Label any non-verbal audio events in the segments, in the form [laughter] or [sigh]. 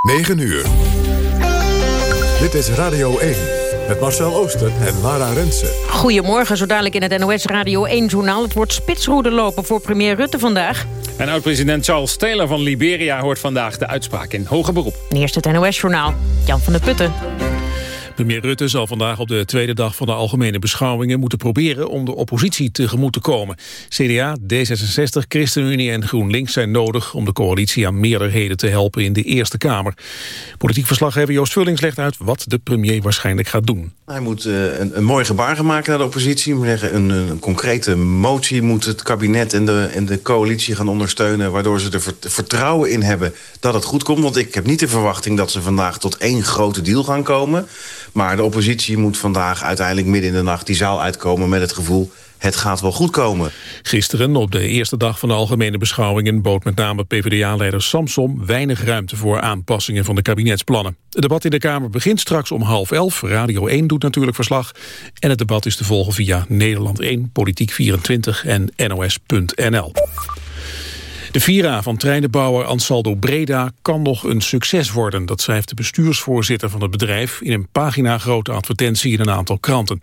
9 uur. Dit is Radio 1 met Marcel Ooster en Lara Rensen. Goedemorgen, zo dadelijk in het NOS Radio 1-journaal. Het wordt spitsroede lopen voor premier Rutte vandaag. En oud-president Charles Taylor van Liberia hoort vandaag de uitspraak in hoger beroep. Eerst het NOS-journaal. Jan van der Putten. Premier Rutte zal vandaag op de tweede dag van de algemene beschouwingen moeten proberen om de oppositie tegemoet te komen. CDA, D66, ChristenUnie en GroenLinks zijn nodig om de coalitie aan meerderheden te helpen in de Eerste Kamer. Politiek verslaggever Joost Vullings legt uit wat de premier waarschijnlijk gaat doen. Hij moet uh, een, een, mooi gebaar gaan maken naar de oppositie. Zeggen, een, een, concrete motie moet het kabinet en de, en de coalitie gaan ondersteunen... waardoor ze er vertrouwen in hebben dat het goed komt. Want ik heb niet de verwachting dat ze vandaag tot één grote deal gaan komen. Maar de oppositie moet vandaag uiteindelijk midden in de nacht die zaal uitkomen... met het gevoel, het gaat wel goed komen. Gisteren, op de eerste dag van de algemene beschouwingen... bood met name PvdA-leider Samsom weinig ruimte voor aanpassingen van de kabinetsplannen. Het debat in de Kamer begint straks om half elf. Radio 1 doet natuurlijk verslag. En het debat is te volgen via Nederland 1, Politiek 24 en NOS.nl. De Vira van treinenbouwer Ansaldo Breda kan nog een succes worden. Dat schrijft de bestuursvoorzitter van het bedrijf... in een pagina-grote advertentie in een aantal kranten.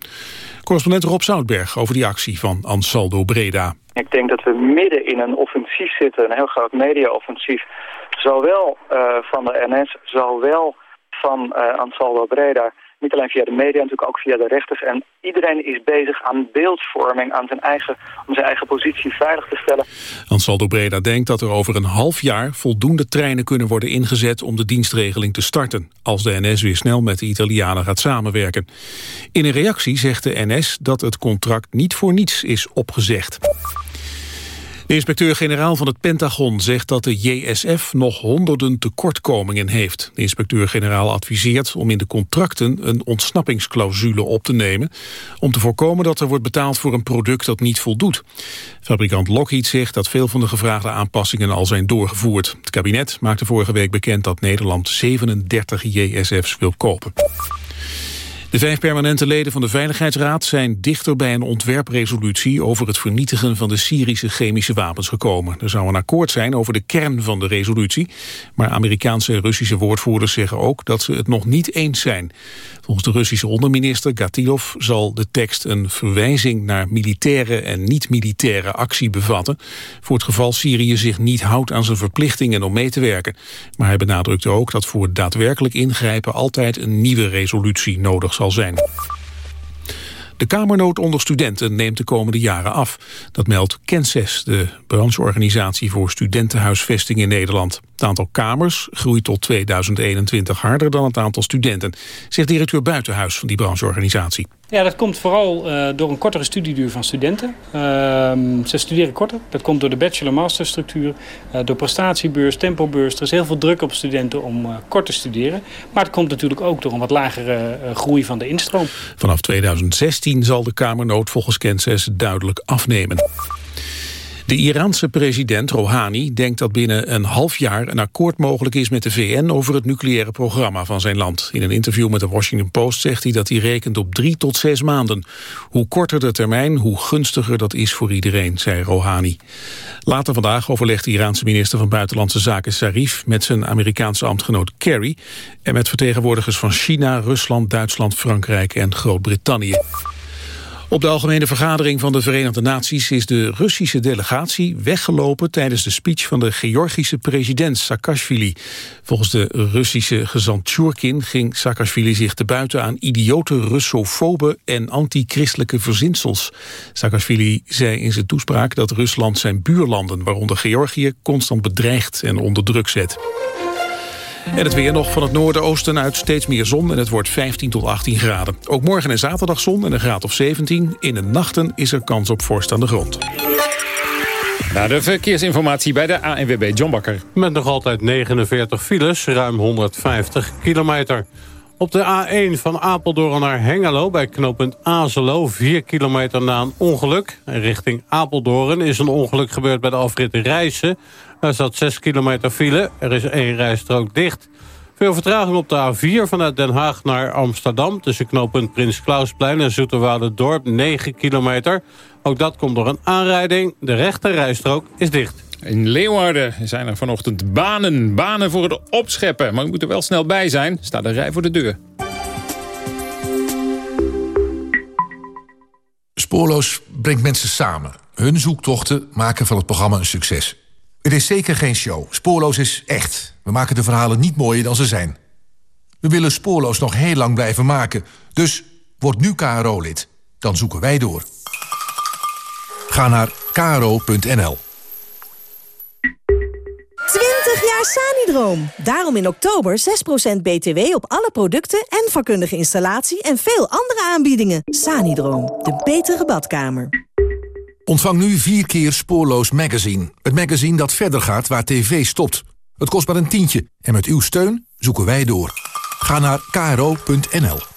Correspondent Rob Zoutberg over die actie van Ansaldo Breda. Ik denk dat we midden in een offensief zitten, een heel groot media-offensief. Zowel uh, van de NS, zowel van uh, Ansaldo Breda... Niet alleen via de media, natuurlijk ook via de rechters. En iedereen is bezig aan beeldvorming, aan zijn eigen, om zijn eigen positie veilig te stellen. Ansaldo Breda denkt dat er over een half jaar voldoende treinen kunnen worden ingezet om de dienstregeling te starten. Als de NS weer snel met de Italianen gaat samenwerken. In een reactie zegt de NS dat het contract niet voor niets is opgezegd. De inspecteur-generaal van het Pentagon zegt dat de JSF nog honderden tekortkomingen heeft. De inspecteur-generaal adviseert om in de contracten een ontsnappingsclausule op te nemen... om te voorkomen dat er wordt betaald voor een product dat niet voldoet. Fabrikant Lockheed zegt dat veel van de gevraagde aanpassingen al zijn doorgevoerd. Het kabinet maakte vorige week bekend dat Nederland 37 JSF's wil kopen. De vijf permanente leden van de Veiligheidsraad zijn dichter bij een ontwerpresolutie over het vernietigen van de Syrische chemische wapens gekomen. Er zou een akkoord zijn over de kern van de resolutie, maar Amerikaanse en Russische woordvoerders zeggen ook dat ze het nog niet eens zijn. Volgens de Russische onderminister Gatilov zal de tekst een verwijzing naar militaire en niet-militaire actie bevatten, voor het geval Syrië zich niet houdt aan zijn verplichtingen om mee te werken. Maar hij benadrukte ook dat voor daadwerkelijk ingrijpen altijd een nieuwe resolutie nodig zal zijn. De kamernood onder studenten neemt de komende jaren af. Dat meldt Kenses, de brancheorganisatie voor studentenhuisvesting in Nederland. Het aantal kamers groeit tot 2021 harder dan het aantal studenten, zegt directeur Buitenhuis van die brancheorganisatie. Ja, dat komt vooral uh, door een kortere studieduur van studenten. Uh, ze studeren korter. Dat komt door de bachelor-master structuur, uh, door prestatiebeurs, tempobeurs. Er is heel veel druk op studenten om uh, kort te studeren. Maar het komt natuurlijk ook door een wat lagere groei van de instroom. Vanaf 2016 zal de kamernood volgens Kenses duidelijk afnemen. De Iraanse president Rouhani denkt dat binnen een half jaar een akkoord mogelijk is met de VN over het nucleaire programma van zijn land. In een interview met de Washington Post zegt hij dat hij rekent op drie tot zes maanden. Hoe korter de termijn, hoe gunstiger dat is voor iedereen, zei Rouhani. Later vandaag overlegt de Iraanse minister van Buitenlandse Zaken Sarif met zijn Amerikaanse ambtgenoot Kerry en met vertegenwoordigers van China, Rusland, Duitsland, Frankrijk en Groot-Brittannië. Op de algemene vergadering van de Verenigde Naties is de Russische delegatie weggelopen tijdens de speech van de Georgische president Saakashvili. Volgens de Russische gezant Tjurkin ging Saakashvili zich te buiten aan idiote Russofobe en anti-christelijke verzinsels. Saakashvili zei in zijn toespraak dat Rusland zijn buurlanden, waaronder Georgië, constant bedreigt en onder druk zet. En het weer nog van het noorden-oosten uit steeds meer zon... en het wordt 15 tot 18 graden. Ook morgen en zaterdag zon en een graad of 17. In de nachten is er kans op vorst aan de grond. Na de verkeersinformatie bij de ANWB John Bakker. Met nog altijd 49 files, ruim 150 kilometer. Op de A1 van Apeldoorn naar Hengelo bij knooppunt Azelo... 4 kilometer na een ongeluk. Richting Apeldoorn is een ongeluk gebeurd bij de afrit Rijssen. Daar zat 6 kilometer file. Er is één rijstrook dicht. Veel vertraging op de A4 vanuit Den Haag naar Amsterdam... tussen knooppunt Prins Klausplein en Dorp 9 kilometer. Ook dat komt door een aanrijding. De rechte rijstrook is dicht. In Leeuwarden zijn er vanochtend banen. Banen voor het opscheppen. Maar u moet er wel snel bij zijn. Staat een rij voor de deur. Spoorloos brengt mensen samen. Hun zoektochten maken van het programma een succes. Het is zeker geen show. Spoorloos is echt. We maken de verhalen niet mooier dan ze zijn. We willen Spoorloos nog heel lang blijven maken. Dus word nu KRO-lid. Dan zoeken wij door. Ga naar kro.nl. 20 jaar Sanidroom. Daarom in oktober 6% BTW op alle producten en vakkundige installatie en veel andere aanbiedingen. Sanidroom, de betere badkamer. Ontvang nu vier keer Spoorloos Magazine. Het magazine dat verder gaat waar tv stopt. Het kost maar een tientje en met uw steun zoeken wij door. Ga naar kro.nl.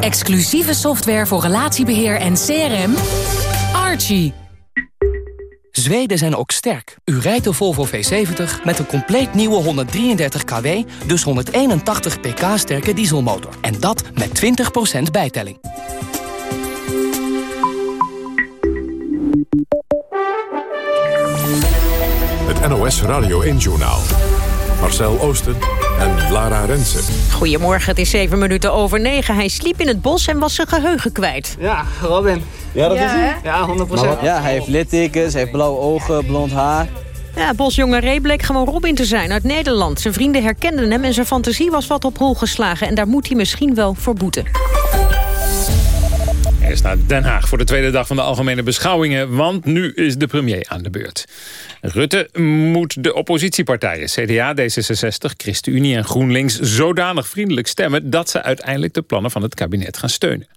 Exclusieve software voor relatiebeheer en CRM. Archie. Zweden zijn ook sterk. U rijdt de Volvo V70 met een compleet nieuwe 133 kW, dus 181 pk sterke dieselmotor. En dat met 20% bijtelling. Het NOS Radio 1-journaal. Marcel Oosten en Lara Rensen. Goedemorgen, het is zeven minuten over negen. Hij sliep in het bos en was zijn geheugen kwijt. Ja, Robin. Ja, dat Ja, is hij? Ja, 100%. Ja, hij heeft littekens, hij heeft blauwe ogen, blond haar. Ja, bosjongen Ray bleek gewoon Robin te zijn uit Nederland. Zijn vrienden herkenden hem en zijn fantasie was wat op hol geslagen. En daar moet hij misschien wel voor boeten. Naar Den Haag voor de tweede dag van de algemene beschouwingen... want nu is de premier aan de beurt. Rutte moet de oppositiepartijen, CDA, D66, ChristenUnie en GroenLinks... zodanig vriendelijk stemmen dat ze uiteindelijk de plannen van het kabinet gaan steunen.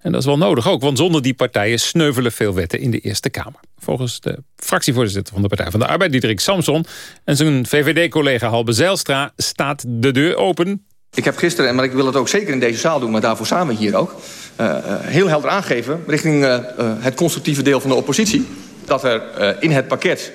En dat is wel nodig ook, want zonder die partijen sneuvelen veel wetten in de Eerste Kamer. Volgens de fractievoorzitter van de Partij van de Arbeid, Diederik Samson... en zijn VVD-collega Halbe Zijlstra staat de deur open Ik heb gisteren, maar ik wil het ook zeker in deze zaal doen... maar daarvoor samen hier ook... eh, eh, heel helder aangeven richting eh, het constructieve deel van de oppositie... dat er in het pakket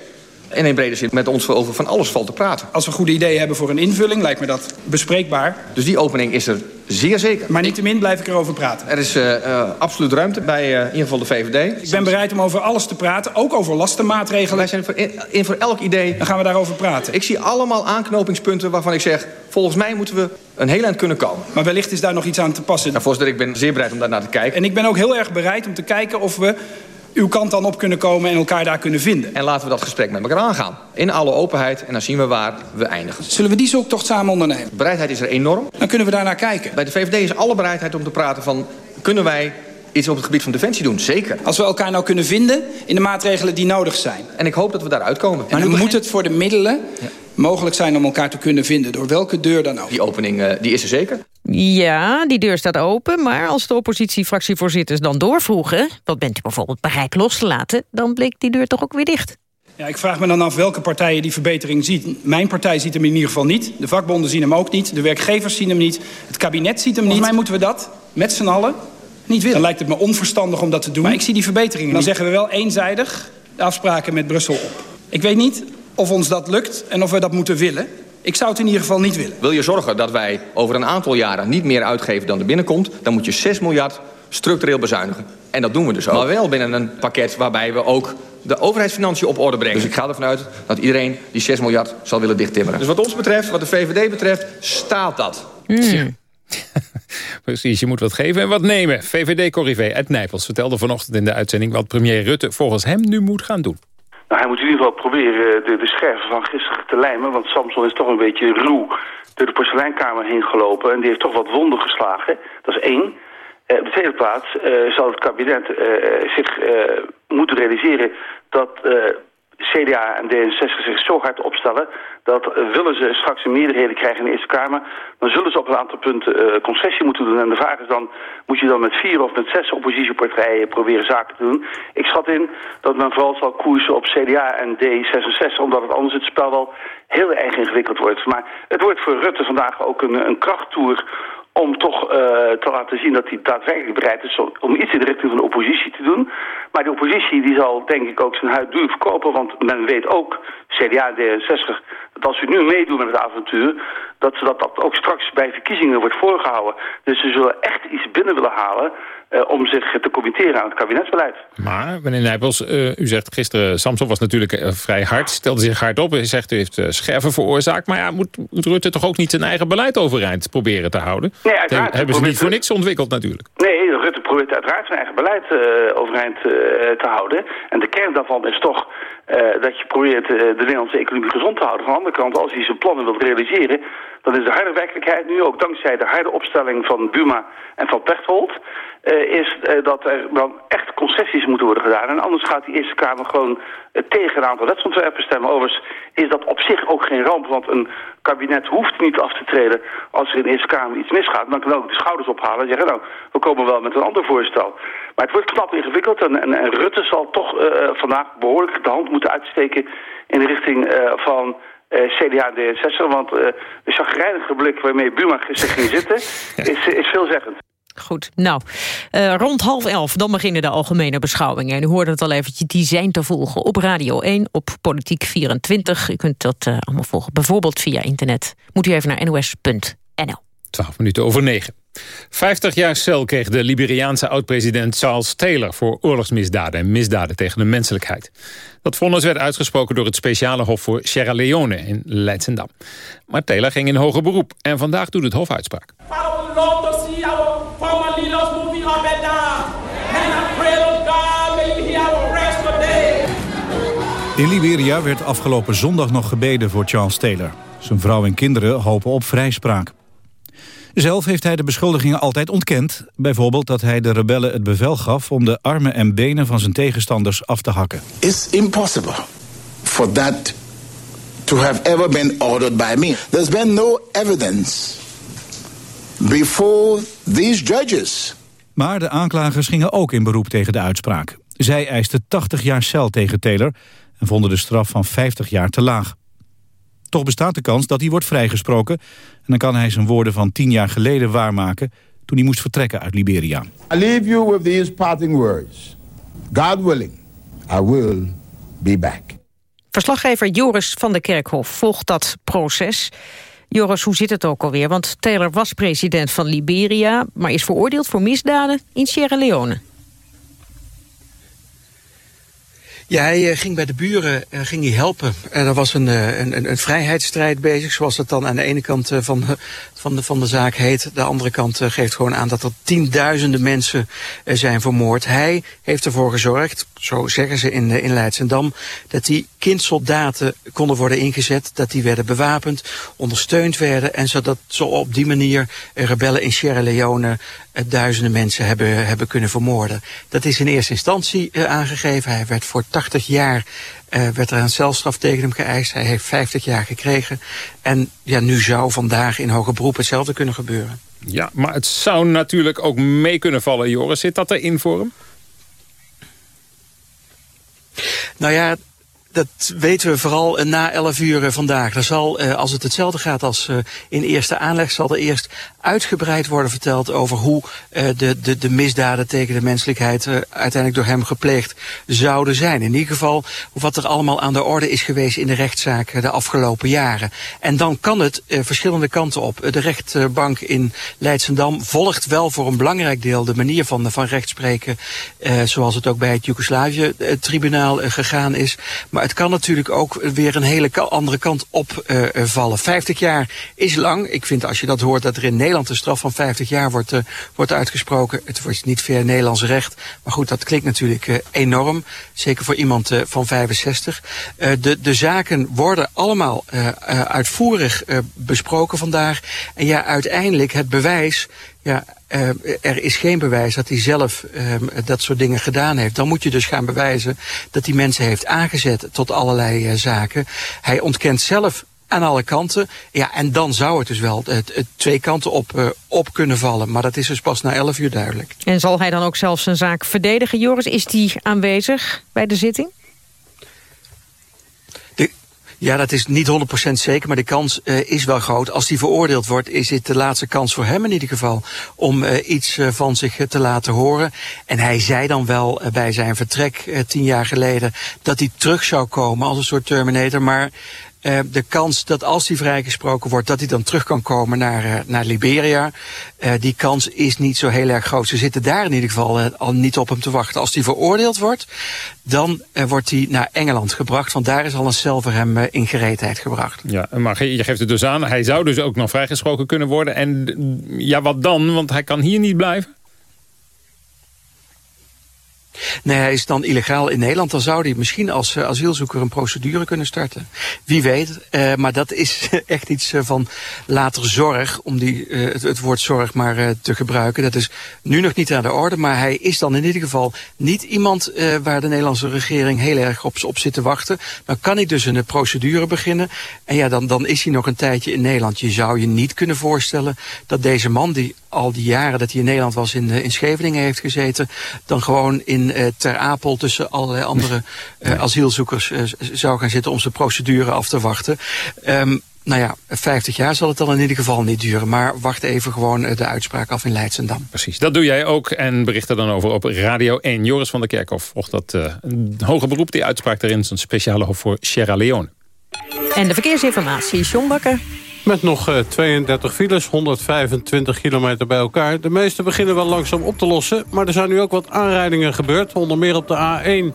in een brede zin met ons over van alles valt te praten. Als we goede ideeën hebben voor een invulling, lijkt me dat bespreekbaar. Dus die opening is er zeer zeker. Maar niettemin blijf ik erover praten. Er is eh, absoluut ruimte bij eh, in ieder geval de VVD. Ik ben bereid om over alles te praten, ook over lastenmaatregelen. Wij zijn voor, in, in voor elk idee... Dan gaan we daarover praten. Ik zie allemaal aanknopingspunten waarvan ik zeg... volgens mij moeten we een heel eind kunnen komen. Maar wellicht is daar nog iets aan te passen. Nou, voorzitter, ik ben zeer bereid om daar naar te kijken. En ik ben ook heel erg bereid om te kijken of we uw kant dan op kunnen komen en elkaar daar kunnen vinden. En laten we dat gesprek met elkaar aangaan. In alle openheid en dan zien we waar we eindigen. Zullen we die zoektocht samen ondernemen? Bereidheid is er enorm. Dan kunnen we daar naar kijken. Bij de VVD is alle bereidheid om te praten van... kunnen wij iets op het gebied van defensie doen? Zeker. Als we elkaar nou kunnen vinden in de maatregelen die nodig zijn. En ik hoop dat we daaruit komen. En dan moet het voor de middelen mogelijk zijn om elkaar te kunnen vinden. Door welke deur dan ook. Die opening eh, die is er zeker. Ja, die deur staat open, maar als de oppositiefractievoorzitters dan doorvroegen... wat bent u bijvoorbeeld bereid los te laten... dan bleek die deur toch ook weer dicht. Ja, ik vraag me dan af welke partijen die verbetering zien. Mijn partij ziet hem in ieder geval niet. De vakbonden zien hem ook niet. De werkgevers zien hem niet. Het kabinet ziet hem niet. Volgens mij moeten we dat met z'n allen niet willen. Dan lijkt het me onverstandig om dat te doen. Maar ik zie die verbeteringen Dan zeggen we wel eenzijdig de afspraken met Brussel op. Ik weet niet of ons dat lukt en of we dat moeten willen. Ik zou het in ieder geval niet willen. Wil je zorgen dat wij over een aantal jaren niet meer uitgeven dan er binnenkomt... dan moet je 6 miljard structureel bezuinigen. En dat doen we dus ook. Maar wel binnen een pakket waarbij we ook de overheidsfinanciën op orde brengen. Dus ik ga ervan uit dat iedereen die 6 miljard zal willen dichttimmeren. Dus wat ons betreft, wat de VVD betreft, staat dat. Hmm. [laughs] Precies, je moet wat geven en wat nemen. VVD-corrivé Ed Nijpels vertelde vanochtend in de uitzending... wat premier Rutte volgens hem nu moet gaan doen. Nou, hij moet in ieder geval proberen de, de scherven van gisteren te lijmen. Want Samson is toch een beetje ruw door de porseleinkamer heen gelopen. En die heeft toch wat wonden geslagen. Dat is één. Uh, op de tweede plaats uh, zal het kabinet uh, zich moeten realiseren dat CDA en D66 zich zo hard opstellen... dat willen ze straks een meerderheden krijgen in de Eerste Kamer... dan zullen ze op een aantal punten concessie moeten doen. En de vraag is dan, moet je dan met vier of met zes oppositiepartijen proberen zaken te doen? Ik schat in dat men vooral zal koersen op CDA en D66... omdat het anders het spel wel heel erg ingewikkeld wordt. Maar het wordt voor Rutte vandaag ook een, een krachttoer om toch uh, te laten zien dat hij daadwerkelijk bereid is om iets in de richting van de oppositie te doen. Maar de oppositie die zal denk ik ook zijn huid duur verkopen, want men weet ook, CDA en D66, dat als ze nu meedoen met het avontuur, dat ze dat, dat ook straks bij verkiezingen wordt voorgehouden. Dus ze zullen echt iets binnen willen halen uh, om zich te committeren aan het kabinetsbeleid. Maar, meneer Nijpels, uh, u zegt gisteren... Samson was natuurlijk uh, vrij hard, stelde zich hard op. Hij zegt, u heeft scherven veroorzaakt. Maar ja, moet, moet, Rutte toch ook niet zijn eigen beleid overeind proberen te houden? Nee, uiteraard. hebben ze niet voor niks ontwikkeld natuurlijk. Nee, Rutte probeert uiteraard zijn eigen beleid overeind te houden. En de kern daarvan is toch dat je probeert de Nederlandse economie gezond te houden. Van de andere kant, als hij zijn plannen wilt realiseren... dan is de harde werkelijkheid nu ook dankzij de harde opstelling van Buma en van Pechtold... Uh, is uh, dat er dan echt concessies moeten worden gedaan. En anders gaat die Eerste Kamer gewoon uh, tegen een aantal wetsontwerpen stemmen. Overigens is dat op zich ook geen ramp, want een kabinet hoeft niet af te treden als er in de Eerste Kamer iets misgaat. Dan kan ook de schouders ophalen en zeggen, nou, we komen wel met een ander voorstel. Maar het wordt knap ingewikkeld en, en, en Rutte zal toch vandaag behoorlijk de hand moeten uitsteken in de richting van... CDA en D66, want de chagrijnige blik waarmee Buma gisteren ging zitten [laughs] is, is veelzeggend. Goed, nou, uh, rond half elf, dan beginnen de algemene beschouwingen. En u hoorde het al eventjes, die zijn te volgen op Radio 1, op Politiek 24. U kunt dat uh, allemaal volgen, bijvoorbeeld via internet. Moet u even naar nos.nl. 12 minuten over 9. 50 jaar cel kreeg de Liberiaanse oud-president Charles Taylor... voor oorlogsmisdaden en misdaden tegen de menselijkheid. Dat vonnis werd uitgesproken door het speciale hof voor Sierra Leone in Leidsendam. Maar Taylor ging in hoger beroep en vandaag doet het hof uitspraak. In Liberia werd afgelopen zondag nog gebeden voor Charles Taylor. Zijn vrouw en kinderen hopen op vrijspraak. Zelf heeft hij de beschuldigingen altijd ontkend. Bijvoorbeeld dat hij de rebellen het bevel gaf om de armen en benen van zijn tegenstanders af te hakken. It's impossible for that to have ever been ordered by me. There's been no evidence before these judges. Maar de aanklagers gingen ook in beroep tegen de uitspraak. Zij eisten 80 jaar cel tegen Taylor en vonden de straf van 50 jaar te laag. Toch bestaat de kans dat hij wordt vrijgesproken... en dan kan hij zijn woorden van 10 jaar geleden waarmaken... toen hij moest vertrekken uit Liberia. I leave you with these parting words. God willing, I will be back. Verslaggever Joris van der Kerkhof volgt dat proces. Joris, hoe zit het ook alweer? Want Taylor was president van Liberia... maar is veroordeeld voor misdaden in Sierra Leone. Ja, hij ging bij de buren uh, ging hij helpen. En er was een, een, een, vrijheidsstrijd bezig, zoals het dan aan de ene kant van, van, de, van de zaak heet. De andere kant geeft gewoon aan dat er tienduizenden mensen zijn vermoord. Hij heeft ervoor gezorgd, zo zeggen ze in, in Leidsendam, dat die kindsoldaten konden worden ingezet, dat die werden bewapend, ondersteund werden en zodat zo op die manier rebellen in Sierra Leone duizenden mensen hebben, hebben kunnen vermoorden. Dat is in eerste instantie aangegeven. Hij werd voor 80 jaar uh, werd er een celstraf tegen hem geëist. Hij heeft 50 jaar gekregen. En ja, nu zou vandaag in hoger beroep hetzelfde kunnen gebeuren. Ja, maar het zou natuurlijk ook mee kunnen vallen, Joris. Zit dat erin voor hem? Nou ja, dat weten we vooral na 11 uur vandaag. Er zal, als het hetzelfde gaat als in eerste aanleg, zal er eerst uitgebreid worden verteld over hoe de, de, de misdaden tegen de menselijkheid uiteindelijk door hem gepleegd zouden zijn. In ieder geval wat er allemaal aan de orde is geweest in de rechtszaak de afgelopen jaren. En dan kan het verschillende kanten op. De rechtbank in Leidsendam volgt wel voor een belangrijk deel de manier van, van rechtspreken, zoals het ook bij het Joegoslavië-tribunaal gegaan is. Maar het kan natuurlijk ook weer een hele andere kant opvallen. Uh, vallen. 50 jaar is lang. Ik vind als je dat hoort dat er in Nederland een straf van 50 jaar wordt, uh, wordt uitgesproken. Het wordt niet via Nederlands recht. Maar goed, dat klinkt natuurlijk enorm. Zeker voor iemand van 65. de, de zaken worden allemaal uitvoerig besproken vandaag. En ja, uiteindelijk het bewijs ja, uh, er is geen bewijs dat hij zelf uh, dat soort dingen gedaan heeft. Dan moet je dus gaan bewijzen dat hij mensen heeft aangezet tot allerlei uh, zaken. Hij ontkent zelf aan alle kanten. Ja, en dan zou het dus wel het, twee kanten op, op kunnen vallen. Maar dat is dus pas na 11 uur duidelijk. En zal hij dan ook zelf zijn zaak verdedigen? Joris, is die aanwezig bij de zitting? Ja, dat is niet 100% zeker, maar de kans uh, is wel groot. Als die veroordeeld wordt, is dit de laatste kans voor hem in ieder geval om uh, iets uh, van zich te laten horen. En hij zei dan wel bij zijn vertrek tien jaar geleden dat hij terug zou komen als een soort Terminator. Maar uh, de kans dat als hij vrijgesproken wordt, dat hij dan terug kan komen naar, uh, naar Liberia. Uh, die kans is niet zo heel erg groot. Ze zitten daar in ieder geval al niet op hem te wachten. Als hij veroordeeld wordt, dan wordt hij naar Engeland gebracht. Want daar is al een cel voor hem in gereedheid gebracht. Ja, maar je geeft het dus aan. Hij zou dus ook nog vrijgesproken kunnen worden. En ja, wat dan? Want hij kan hier niet blijven. Nee, hij is dan illegaal in Nederland. Dan zou hij misschien als uh, asielzoeker een procedure kunnen starten. Wie weet. Uh, maar dat is [laughs] echt iets uh, van later zorg. Om die, het, het, woord zorg maar te gebruiken. Dat is nu nog niet aan de orde. Maar hij is dan in ieder geval niet iemand waar de Nederlandse regering heel erg op, op zit te wachten. Dan kan hij dus een procedure beginnen. En ja, dan, dan is hij nog een tijdje in Nederland. Je zou je niet kunnen voorstellen dat deze man die al die jaren dat hij in Nederland was in, in Scheveningen heeft gezeten. Dan gewoon in uh, Ter Apel tussen allerlei andere uh, asielzoekers uh, zou gaan zitten om zijn procedure af te wachten. Um, nou ja, 50 jaar zal het dan in ieder geval niet duren. Maar wacht even gewoon de uitspraak af in Leidsendam. Precies, dat doe jij ook en bericht er dan over op Radio 1. Joris van der Kerkhof volgt dat uh, hoge beroep. Die uitspraak erin is een speciale hof voor Sierra Leone. En de verkeersinformatie, John Bakker. Met nog 32 files, 125 kilometer bij elkaar. De meeste beginnen wel langzaam op te lossen. Maar er zijn nu ook wat aanrijdingen gebeurd. Onder meer op de A1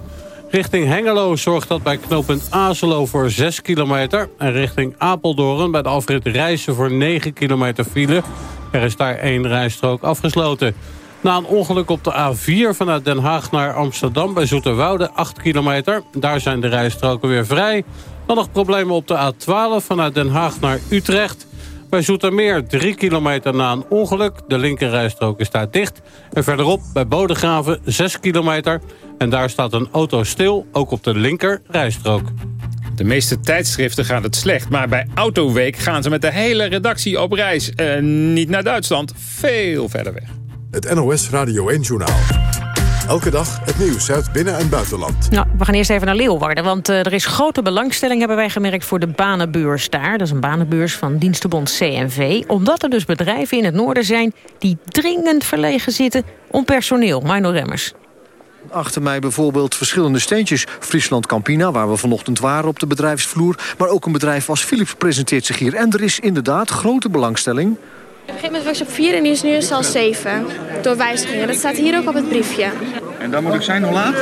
richting Hengelo zorgt dat bij knooppunt Azelo voor 6 kilometer. En richting Apeldoorn bij de afrit Rijssen voor 9 kilometer file. Er is daar één rijstrook afgesloten. Na een ongeluk op de A4 vanuit Den Haag naar Amsterdam bij Zoeterwoude 8 kilometer. Daar zijn de rijstroken weer vrij. Dan nog problemen op de A12 vanuit Den Haag naar Utrecht. Bij Zoetermeer 3 kilometer na een ongeluk. De linkerrijstrook is daar dicht. En verderop bij Bodegraven 6 kilometer. En daar staat een auto stil, ook op de linkerrijstrook. De meeste tijdschriften gaat het slecht. Maar bij Autoweek gaan ze met de hele redactie op reis. Uh, niet naar Duitsland, veel verder weg. Het NOS Radio 1-journaal. Elke dag het nieuws uit binnen- en buitenland. Nou, we gaan eerst even naar Leeuwarden, want uh, er is grote belangstelling... hebben wij gemerkt voor de banenbeurs daar. Dat is een banenbeurs van dienstenbond CNV. Omdat er dus bedrijven in het noorden zijn... die dringend verlegen zitten om personeel. Mino Remmers. Achter mij bijvoorbeeld verschillende steentjes. Friesland Campina, waar we vanochtend waren op de bedrijfsvloer. Maar ook een bedrijf als Philips presenteert zich hier. En er is inderdaad grote belangstelling... Op een gegeven moment was je op 4 en die is nu al 7. Door wijzigingen. Dat staat hier ook op het briefje. En dan moet ik zijn hoe laat?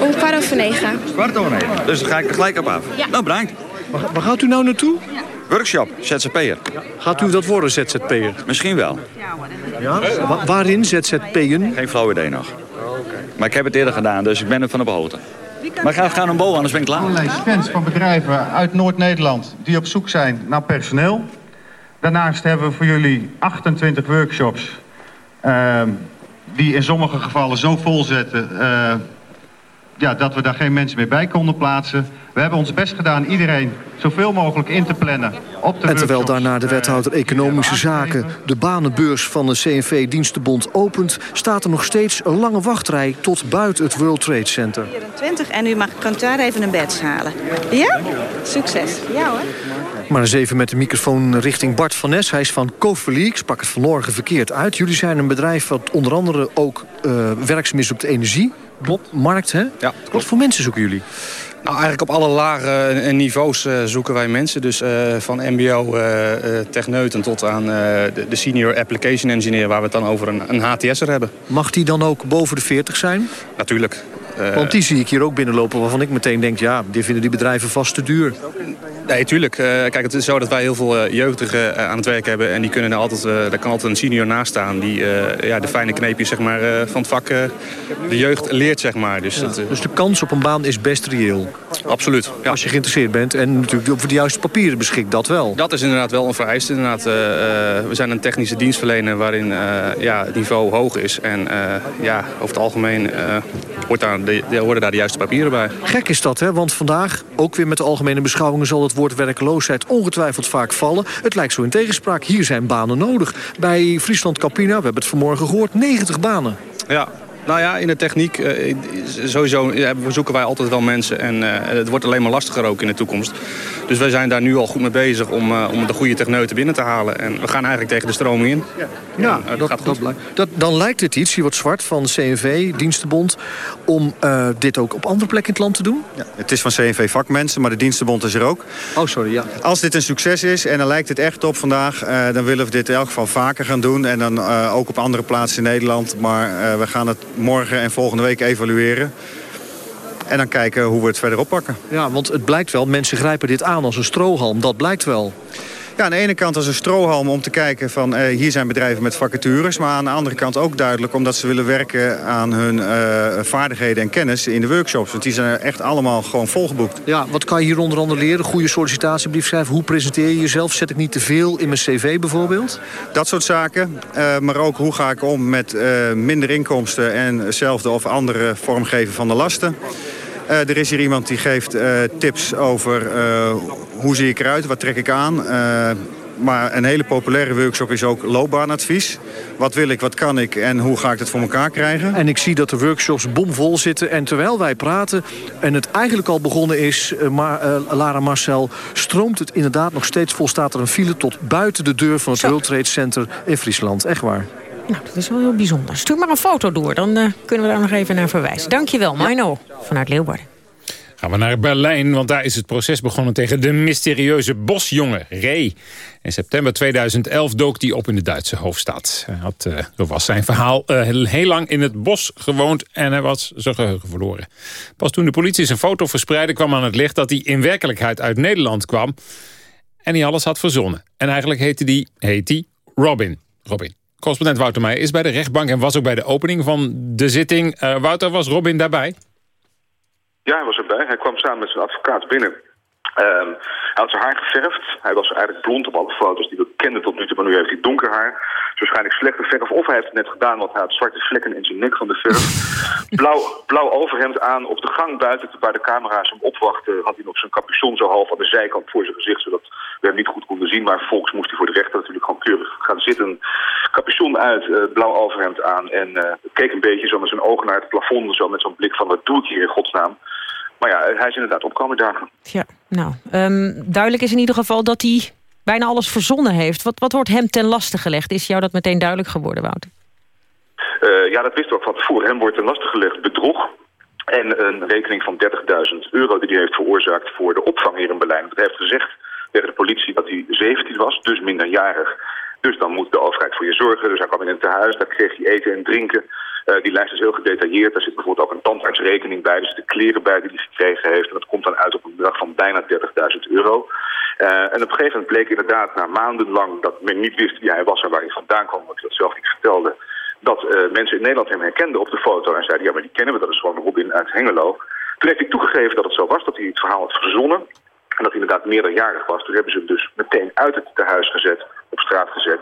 Om kwart over negen. Kwart over negen. Dus dan ga ik er gelijk op af. Ja. Nou, bedankt. Waar, waar gaat u nou naartoe? Ja. Workshop, ZZP'er. Gaat u dat worden, ZZP'er? Misschien wel. Ja? Wa waarin ZZP'en? Geen flauw idee nog. Maar ik heb het eerder gedaan, dus ik ben er van de hoogte. Maar ik ga gaan een bol, anders ben ik klaar. Allerlei fans van bedrijven uit Noord-Nederland die op zoek zijn naar personeel. Daarnaast hebben we voor jullie 28 workshops... Uh, die in sommige gevallen zo vol zetten... Uh, ja, dat we daar geen mensen meer bij konden plaatsen. We hebben ons best gedaan iedereen zoveel mogelijk in te plannen op de En terwijl daarna de wethouder Economische Zaken... de banenbeurs van de CNV-dienstenbond opent... staat er nog steeds een lange wachtrij tot buiten het World Trade Center. 20 en u mag, kunt daar even een badge halen. Ja? Succes. Ja hoor. Maar eens even met de microfoon richting Bart van Nes. Hij is van Coverly. Ik sprak het vanmorgen verkeerd uit. Jullie zijn een bedrijf wat onder andere ook uh, werkzaam is op de energiemarkt. Hè? Ja, Wat voor mensen zoeken jullie? Nou, eigenlijk op alle lagen en niveaus uh, zoeken wij mensen. Dus uh, van mbo uh, techneuten tot aan de, de, senior application engineer... waar we het dan over een, een HTS'er hebben. Mag die dan ook boven de 40 zijn? Natuurlijk. Want die zie ik hier ook binnenlopen waarvan ik meteen denk... ja, die vinden die bedrijven vast te duur. Nee, tuurlijk. kijk, het is zo dat wij heel veel jeugdigen aan het werk hebben... en die kunnen er altijd, daar kan altijd een senior naast staan... die ja, de fijne kneepjes zeg maar, van het vak de jeugd leert, zeg maar. Dus, ja, het, dus de kans op een baan is best reëel? Absoluut. Ja. Als je geïnteresseerd bent en natuurlijk over de juiste papieren beschikt, dat wel. Dat is inderdaad wel een vereiste. Inderdaad, we zijn een technische dienstverlener waarin ja, het niveau hoog is. En ja, over het algemeen hoort daar de, horen daar de juiste papieren bij. Gek is dat, hè? want vandaag, ook weer met de algemene beschouwingen... zal het woord werkloosheid ongetwijfeld vaak vallen. Het lijkt zo in tegenspraak. Hier zijn banen nodig. Bij Friesland Campina, we hebben het vanmorgen gehoord, 90 banen. Ja, nou ja, in de techniek, uh, sowieso ja, zoeken wij altijd wel mensen. En uh, het wordt alleen maar lastiger ook in de toekomst. Dus wij zijn daar nu al goed mee bezig om, uh, om de goede techneuten binnen te halen. En we gaan eigenlijk tegen de stroming in. Ja, ja en, dat, gaat goed. Dat, dat, dan lijkt het iets, hier wordt zwart van CNV, Dienstenbond... om dit ook op andere plekken in het land te doen? Ja, het is van CNV vakmensen, maar de Dienstenbond is er ook. Oh, sorry, ja. Als dit een succes is, en dan lijkt het echt op vandaag... dan willen we dit in elk geval vaker gaan doen. En dan ook op andere plaatsen in Nederland. Maar we gaan het morgen en volgende week evalueren. En dan kijken hoe we het verder oppakken. Ja, want het blijkt wel, mensen grijpen dit aan als een strohalm. Dat blijkt wel. Ja, aan de ene kant als een strohalm om te kijken van uh, hier zijn bedrijven met vacatures. Maar aan de andere kant ook duidelijk omdat ze willen werken aan hun uh, vaardigheden en kennis in de workshops. Want die zijn echt allemaal gewoon volgeboekt. Ja, wat kan je hier onder andere leren? Goede sollicitatiebrief schrijven. Hoe presenteer je jezelf? Zet ik niet te veel in mijn cv bijvoorbeeld? Dat soort zaken. Uh, maar ook hoe ga ik om met minder inkomsten en hetzelfde of andere vormgeven van de lasten. Uh, er is hier iemand die geeft uh, tips over uh, hoe zie ik eruit, wat trek ik aan. maar een hele populaire workshop is ook loopbaanadvies. Wat wil ik, wat kan ik en hoe ga ik het voor elkaar krijgen? En ik zie dat de workshops bomvol zitten. En terwijl wij praten en het eigenlijk al begonnen is... maar, Lara Marcel, stroomt het inderdaad nog steeds vol. Staat er een file tot buiten de deur van het Zo. World Trade Center in Friesland. Echt waar. Nou, dat is wel heel bijzonder. Stuur maar een foto door, dan uh, kunnen we daar nog even naar verwijzen. Dankjewel, Mino, vanuit Leeuwarden. Gaan we naar Berlijn, want daar is het proces begonnen tegen de mysterieuze bosjongen, Ray. In september 2011 dook hij op in de Duitse hoofdstad. Hij had, uh, zo was zijn verhaal, uh, heel lang in het bos gewoond en hij was zijn geheugen verloren. Pas toen de politie zijn foto verspreidde kwam aan het licht dat hij in werkelijkheid uit Nederland kwam. En hij alles had verzonnen. En eigenlijk heette heet die Robin. Robin. Correspondent Wouter Meijer is bij de rechtbank en was ook bij de opening van de zitting. Uh, Wouter, was Robin daarbij? Ja, hij was erbij. Hij kwam samen met zijn advocaat binnen. Um, hij had zijn haar geverfd. Hij was eigenlijk blond op alle foto's die we kenden tot nu toe, maar nu heeft hij donker haar. Dus waarschijnlijk slechte verf. Of hij heeft het net gedaan, want hij had zwarte vlekken in zijn nek van de verf. [laughs] blauw, blauw overhemd aan. Op de gang buiten, waar de camera's hem opwachten, had hij nog zijn capuchon zo half aan de zijkant voor zijn gezicht, zodat we hem niet goed konden zien. Maar vervolgens moest hij voor de rechter natuurlijk gewoon keurig gaan zitten. Capuchon uit, uh, blauw overhemd aan. En uh, keek een beetje zo met zijn ogen naar het plafond, zo met zo'n blik van wat doe ik hier in godsnaam. Maar ja, hij is inderdaad opkomen dagen. Ja, nou, um, duidelijk is in ieder geval dat hij bijna alles verzonnen heeft. Wat, wat wordt hem ten laste gelegd? Is jou dat meteen duidelijk geworden, Wouter? Uh, ja, dat wist ook van tevoren. Hem wordt ten laste gelegd bedrog. En een rekening van 30.000 euro die hij heeft veroorzaakt voor de opvang hier in Berlijn. Hij heeft gezegd tegen de politie dat hij 17 was, dus minderjarig. Dus dan moet de overheid voor je zorgen. Dus hij kwam in een tehuis, daar kreeg hij eten en drinken. Uh, die lijst is heel gedetailleerd. Daar zit bijvoorbeeld ook een tandartsrekening bij. Dus de kleren bij die hij gekregen heeft. En dat komt dan uit op een bedrag van bijna 30.000 euro. Uh, en op een gegeven moment bleek inderdaad na maanden lang dat men niet wist wie hij was en waar hij vandaan kwam. Want hij dat zelf niet vertelde. Dat uh, mensen in Nederland hem herkenden op de foto. En zeiden, ja maar die kennen we, dat is gewoon Robin uit Hengelo. Toen heeft hij toegegeven dat het zo was, dat hij het verhaal had verzonnen. En dat hij inderdaad meerderjarig was. Toen hebben ze hem dus meteen uit het tehuis gezet, op straat gezet.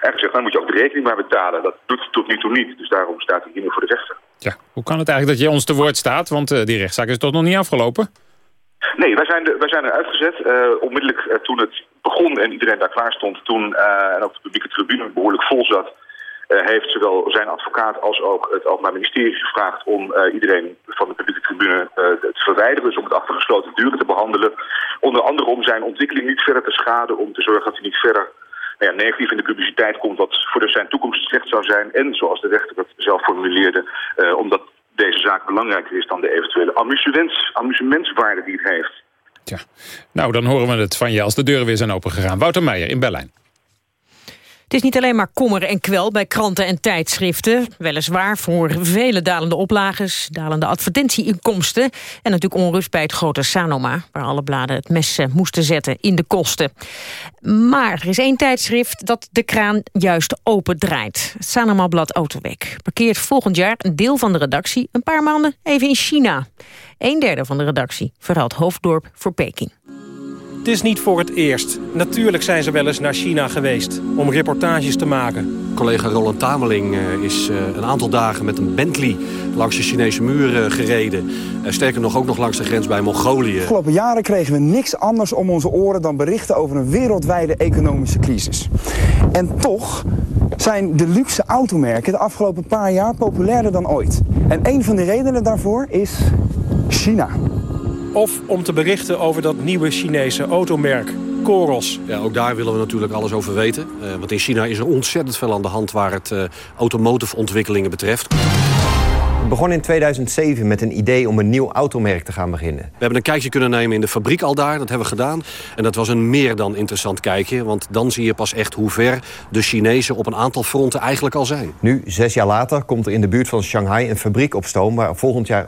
En gezegd, dan moet je ook de rekening maar betalen. Dat doet hij tot nu toe niet. Dus daarom staat hij hier nu voor de rechter. Ja, hoe kan het eigenlijk dat je ons te woord staat? Want uh, die rechtszaak is toch nog niet afgelopen? Nee, wij zijn, de, wij zijn eruit gezet. onmiddellijk toen het begon en iedereen daar klaar stond, toen en ook de publieke tribune behoorlijk vol zat, heeft zowel zijn advocaat als ook het Openbaar Ministerie gevraagd om iedereen van de publieke tribune te verwijderen, dus om het achter gesloten deuren te behandelen. Onder andere om zijn ontwikkeling niet verder te schaden, om te zorgen dat hij niet verder nou ja, negatief in de publiciteit komt, wat voor zijn toekomst slecht zou zijn. En zoals de rechter het zelf formuleerde, omdat deze zaak belangrijker is dan de eventuele amusements, amusementswaarde die het heeft. Tja, nou dan horen we het van je als de deuren weer zijn opengegaan. Wouter Meijer in Berlijn. Het is niet alleen maar kommer en kwel bij kranten en tijdschriften. Weliswaar voor vele dalende oplages, dalende advertentieinkomsten... en natuurlijk onrust bij het grote Sanoma... waar alle bladen het mes eh, moesten zetten in de kosten. Maar er is één tijdschrift dat de kraan juist open draait. Het Sanoma-blad Autoweek parkeert volgend jaar een deel van de redactie... een paar maanden even in China. Een derde van de redactie verhaalt Hoofddorp voor Peking. Het is niet voor het eerst. Natuurlijk zijn ze wel eens naar China geweest om reportages te maken. Collega Roland Tameling eh, is eh, een aantal dagen met een Bentley langs de Chinese muur gereden. Eh, sterker nog ook nog langs de grens bij Mongolië. De afgelopen jaren kregen we niks anders om onze oren dan berichten over een wereldwijde economische crisis. En toch zijn de luxe automerken de afgelopen paar jaar populairder dan ooit. En een van de redenen daarvoor is China. Of om te berichten over dat nieuwe Chinese automerk, Coros. Ja, ook daar willen we natuurlijk alles over weten. Uh, want in China is er ontzettend veel aan de hand waar het uh, automotive ontwikkelingen betreft. We begonnen in 2007 met een idee om een nieuw automerk te gaan beginnen. We hebben een kijkje kunnen nemen in de fabriek al daar, dat hebben we gedaan. En dat was een meer dan interessant kijkje, want dan zie je pas echt hoe ver de Chinezen op een aantal fronten eigenlijk al zijn. Nu, zes jaar later, komt er in de buurt van Shanghai een fabriek op stoom... waar volgend jaar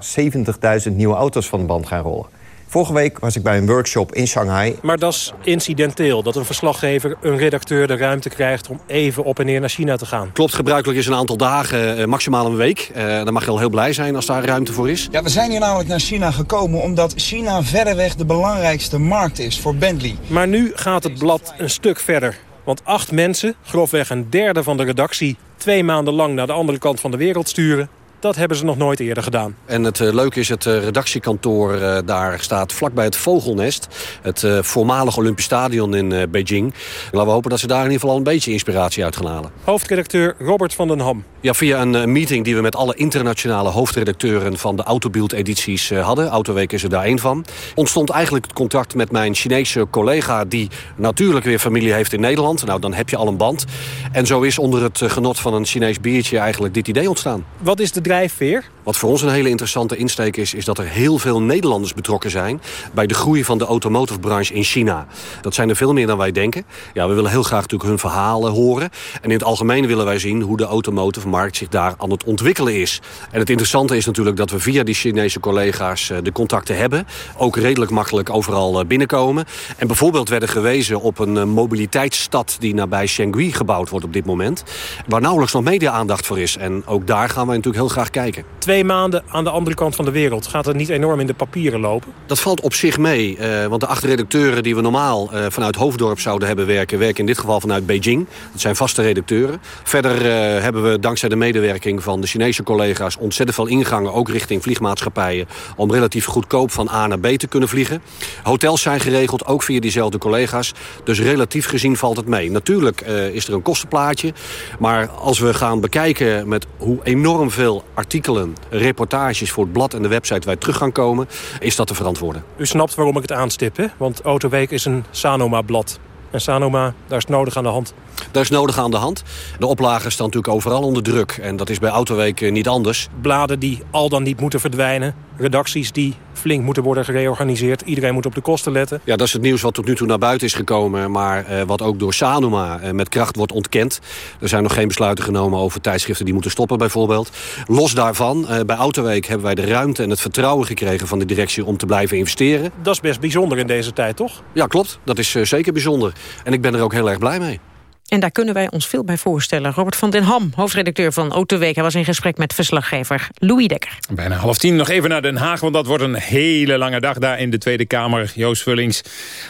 70.000 nieuwe auto's van de band gaan rollen. Vorige week was ik bij een workshop in Shanghai. Maar dat is incidenteel, dat een verslaggever, een redacteur de ruimte krijgt... om even op en neer naar China te gaan. Klopt, gebruikelijk is een aantal dagen, eh, maximaal een week. Uh, dan mag je al heel blij zijn als daar ruimte voor is. Ja, we zijn hier namelijk naar China gekomen... omdat China verreweg de belangrijkste markt is voor Bentley. Maar nu gaat het blad een stuk verder. Want acht mensen, grofweg een derde van de redactie... twee maanden lang naar de andere kant van de wereld sturen... Dat hebben ze nog nooit eerder gedaan. En het uh, leuke is, het uh, redactiekantoor uh, daar staat vlakbij het Vogelnest. Het voormalig Olympisch Stadion in Beijing. Laten we hopen dat ze daar in ieder geval al een beetje inspiratie uit gaan halen. Hoofdredacteur Robert van den Ham. Ja, via een meeting die we met alle internationale hoofdredacteuren van de Autobeeld-edities hadden. Autoweek is er daar één van. Ontstond eigenlijk het contact met mijn Chinese collega... die natuurlijk weer familie heeft in Nederland. Nou, dan heb je al een band. En zo is onder het genot van een Chinees biertje eigenlijk dit idee ontstaan. Wat is de drijfveer? Wat voor ons een hele interessante insteek is... is dat er heel veel Nederlanders betrokken zijn... bij de groei van de automotive branche in China. Dat zijn er veel meer dan wij denken. Ja, we willen heel graag natuurlijk hun verhalen horen. En in het algemeen willen wij zien hoe de automotive markt... zich daar aan het ontwikkelen is. En het interessante is natuurlijk dat we via die Chinese collega's... Eh, de contacten hebben. Ook redelijk makkelijk overal eh, binnenkomen. En bijvoorbeeld werden gewezen op een eh, mobiliteitsstad... die nabij Shengui gebouwd wordt op dit moment. Waar nauwelijks nog media-aandacht voor is. En ook daar gaan wij natuurlijk heel graag kijken. Twee maanden aan de andere kant van de wereld. Gaat het niet enorm in de papieren lopen? Dat valt op zich mee. Want de acht redacteuren die we normaal vanuit Hoofddorp zouden hebben werken... werken in dit geval vanuit Beijing. Dat zijn vaste redacteuren. Verder hebben we dankzij de medewerking van de Chinese collega's... ontzettend veel ingangen, ook richting vliegmaatschappijen... om relatief goedkoop van A naar B te kunnen vliegen. Hotels zijn geregeld, ook via diezelfde collega's. Dus relatief gezien valt het mee. Natuurlijk is er een kostenplaatje. Maar als we gaan bekijken met hoe enorm veel artikelen, reportages voor het blad en de website wij terug gaan komen, is dat te verantwoorden. U snapt waarom ik het aanstip? Want Autoweek is een Sanoma-blad. En Sanoma, daar is nodig aan de hand. Daar is nodig aan de hand. De oplagen staan natuurlijk overal onder druk. En dat is bij Autoweek eh, niet anders. Bladen die al dan niet moeten verdwijnen. Redacties die flink moeten worden gereorganiseerd. Iedereen moet op de kosten letten. Ja, dat is het nieuws wat tot nu toe naar buiten is gekomen. Maar eh, wat ook door Sanoma eh, met kracht wordt ontkend. Er zijn nog geen besluiten genomen over tijdschriften die moeten stoppen bijvoorbeeld. Los daarvan, eh, bij Autoweek hebben wij de ruimte en het vertrouwen gekregen van de directie om te blijven investeren. Dat is best bijzonder in deze tijd, toch? Ja, klopt. Dat is zeker bijzonder. En ik ben er ook heel erg blij mee. En daar kunnen wij ons veel bij voorstellen. Robert van den Ham, hoofdredacteur van Autoweek. Hij was in gesprek met verslaggever Louis Dekker. Bijna half tien, nog even naar Den Haag... want dat wordt een hele lange dag daar in de Tweede Kamer. Joost Vullings,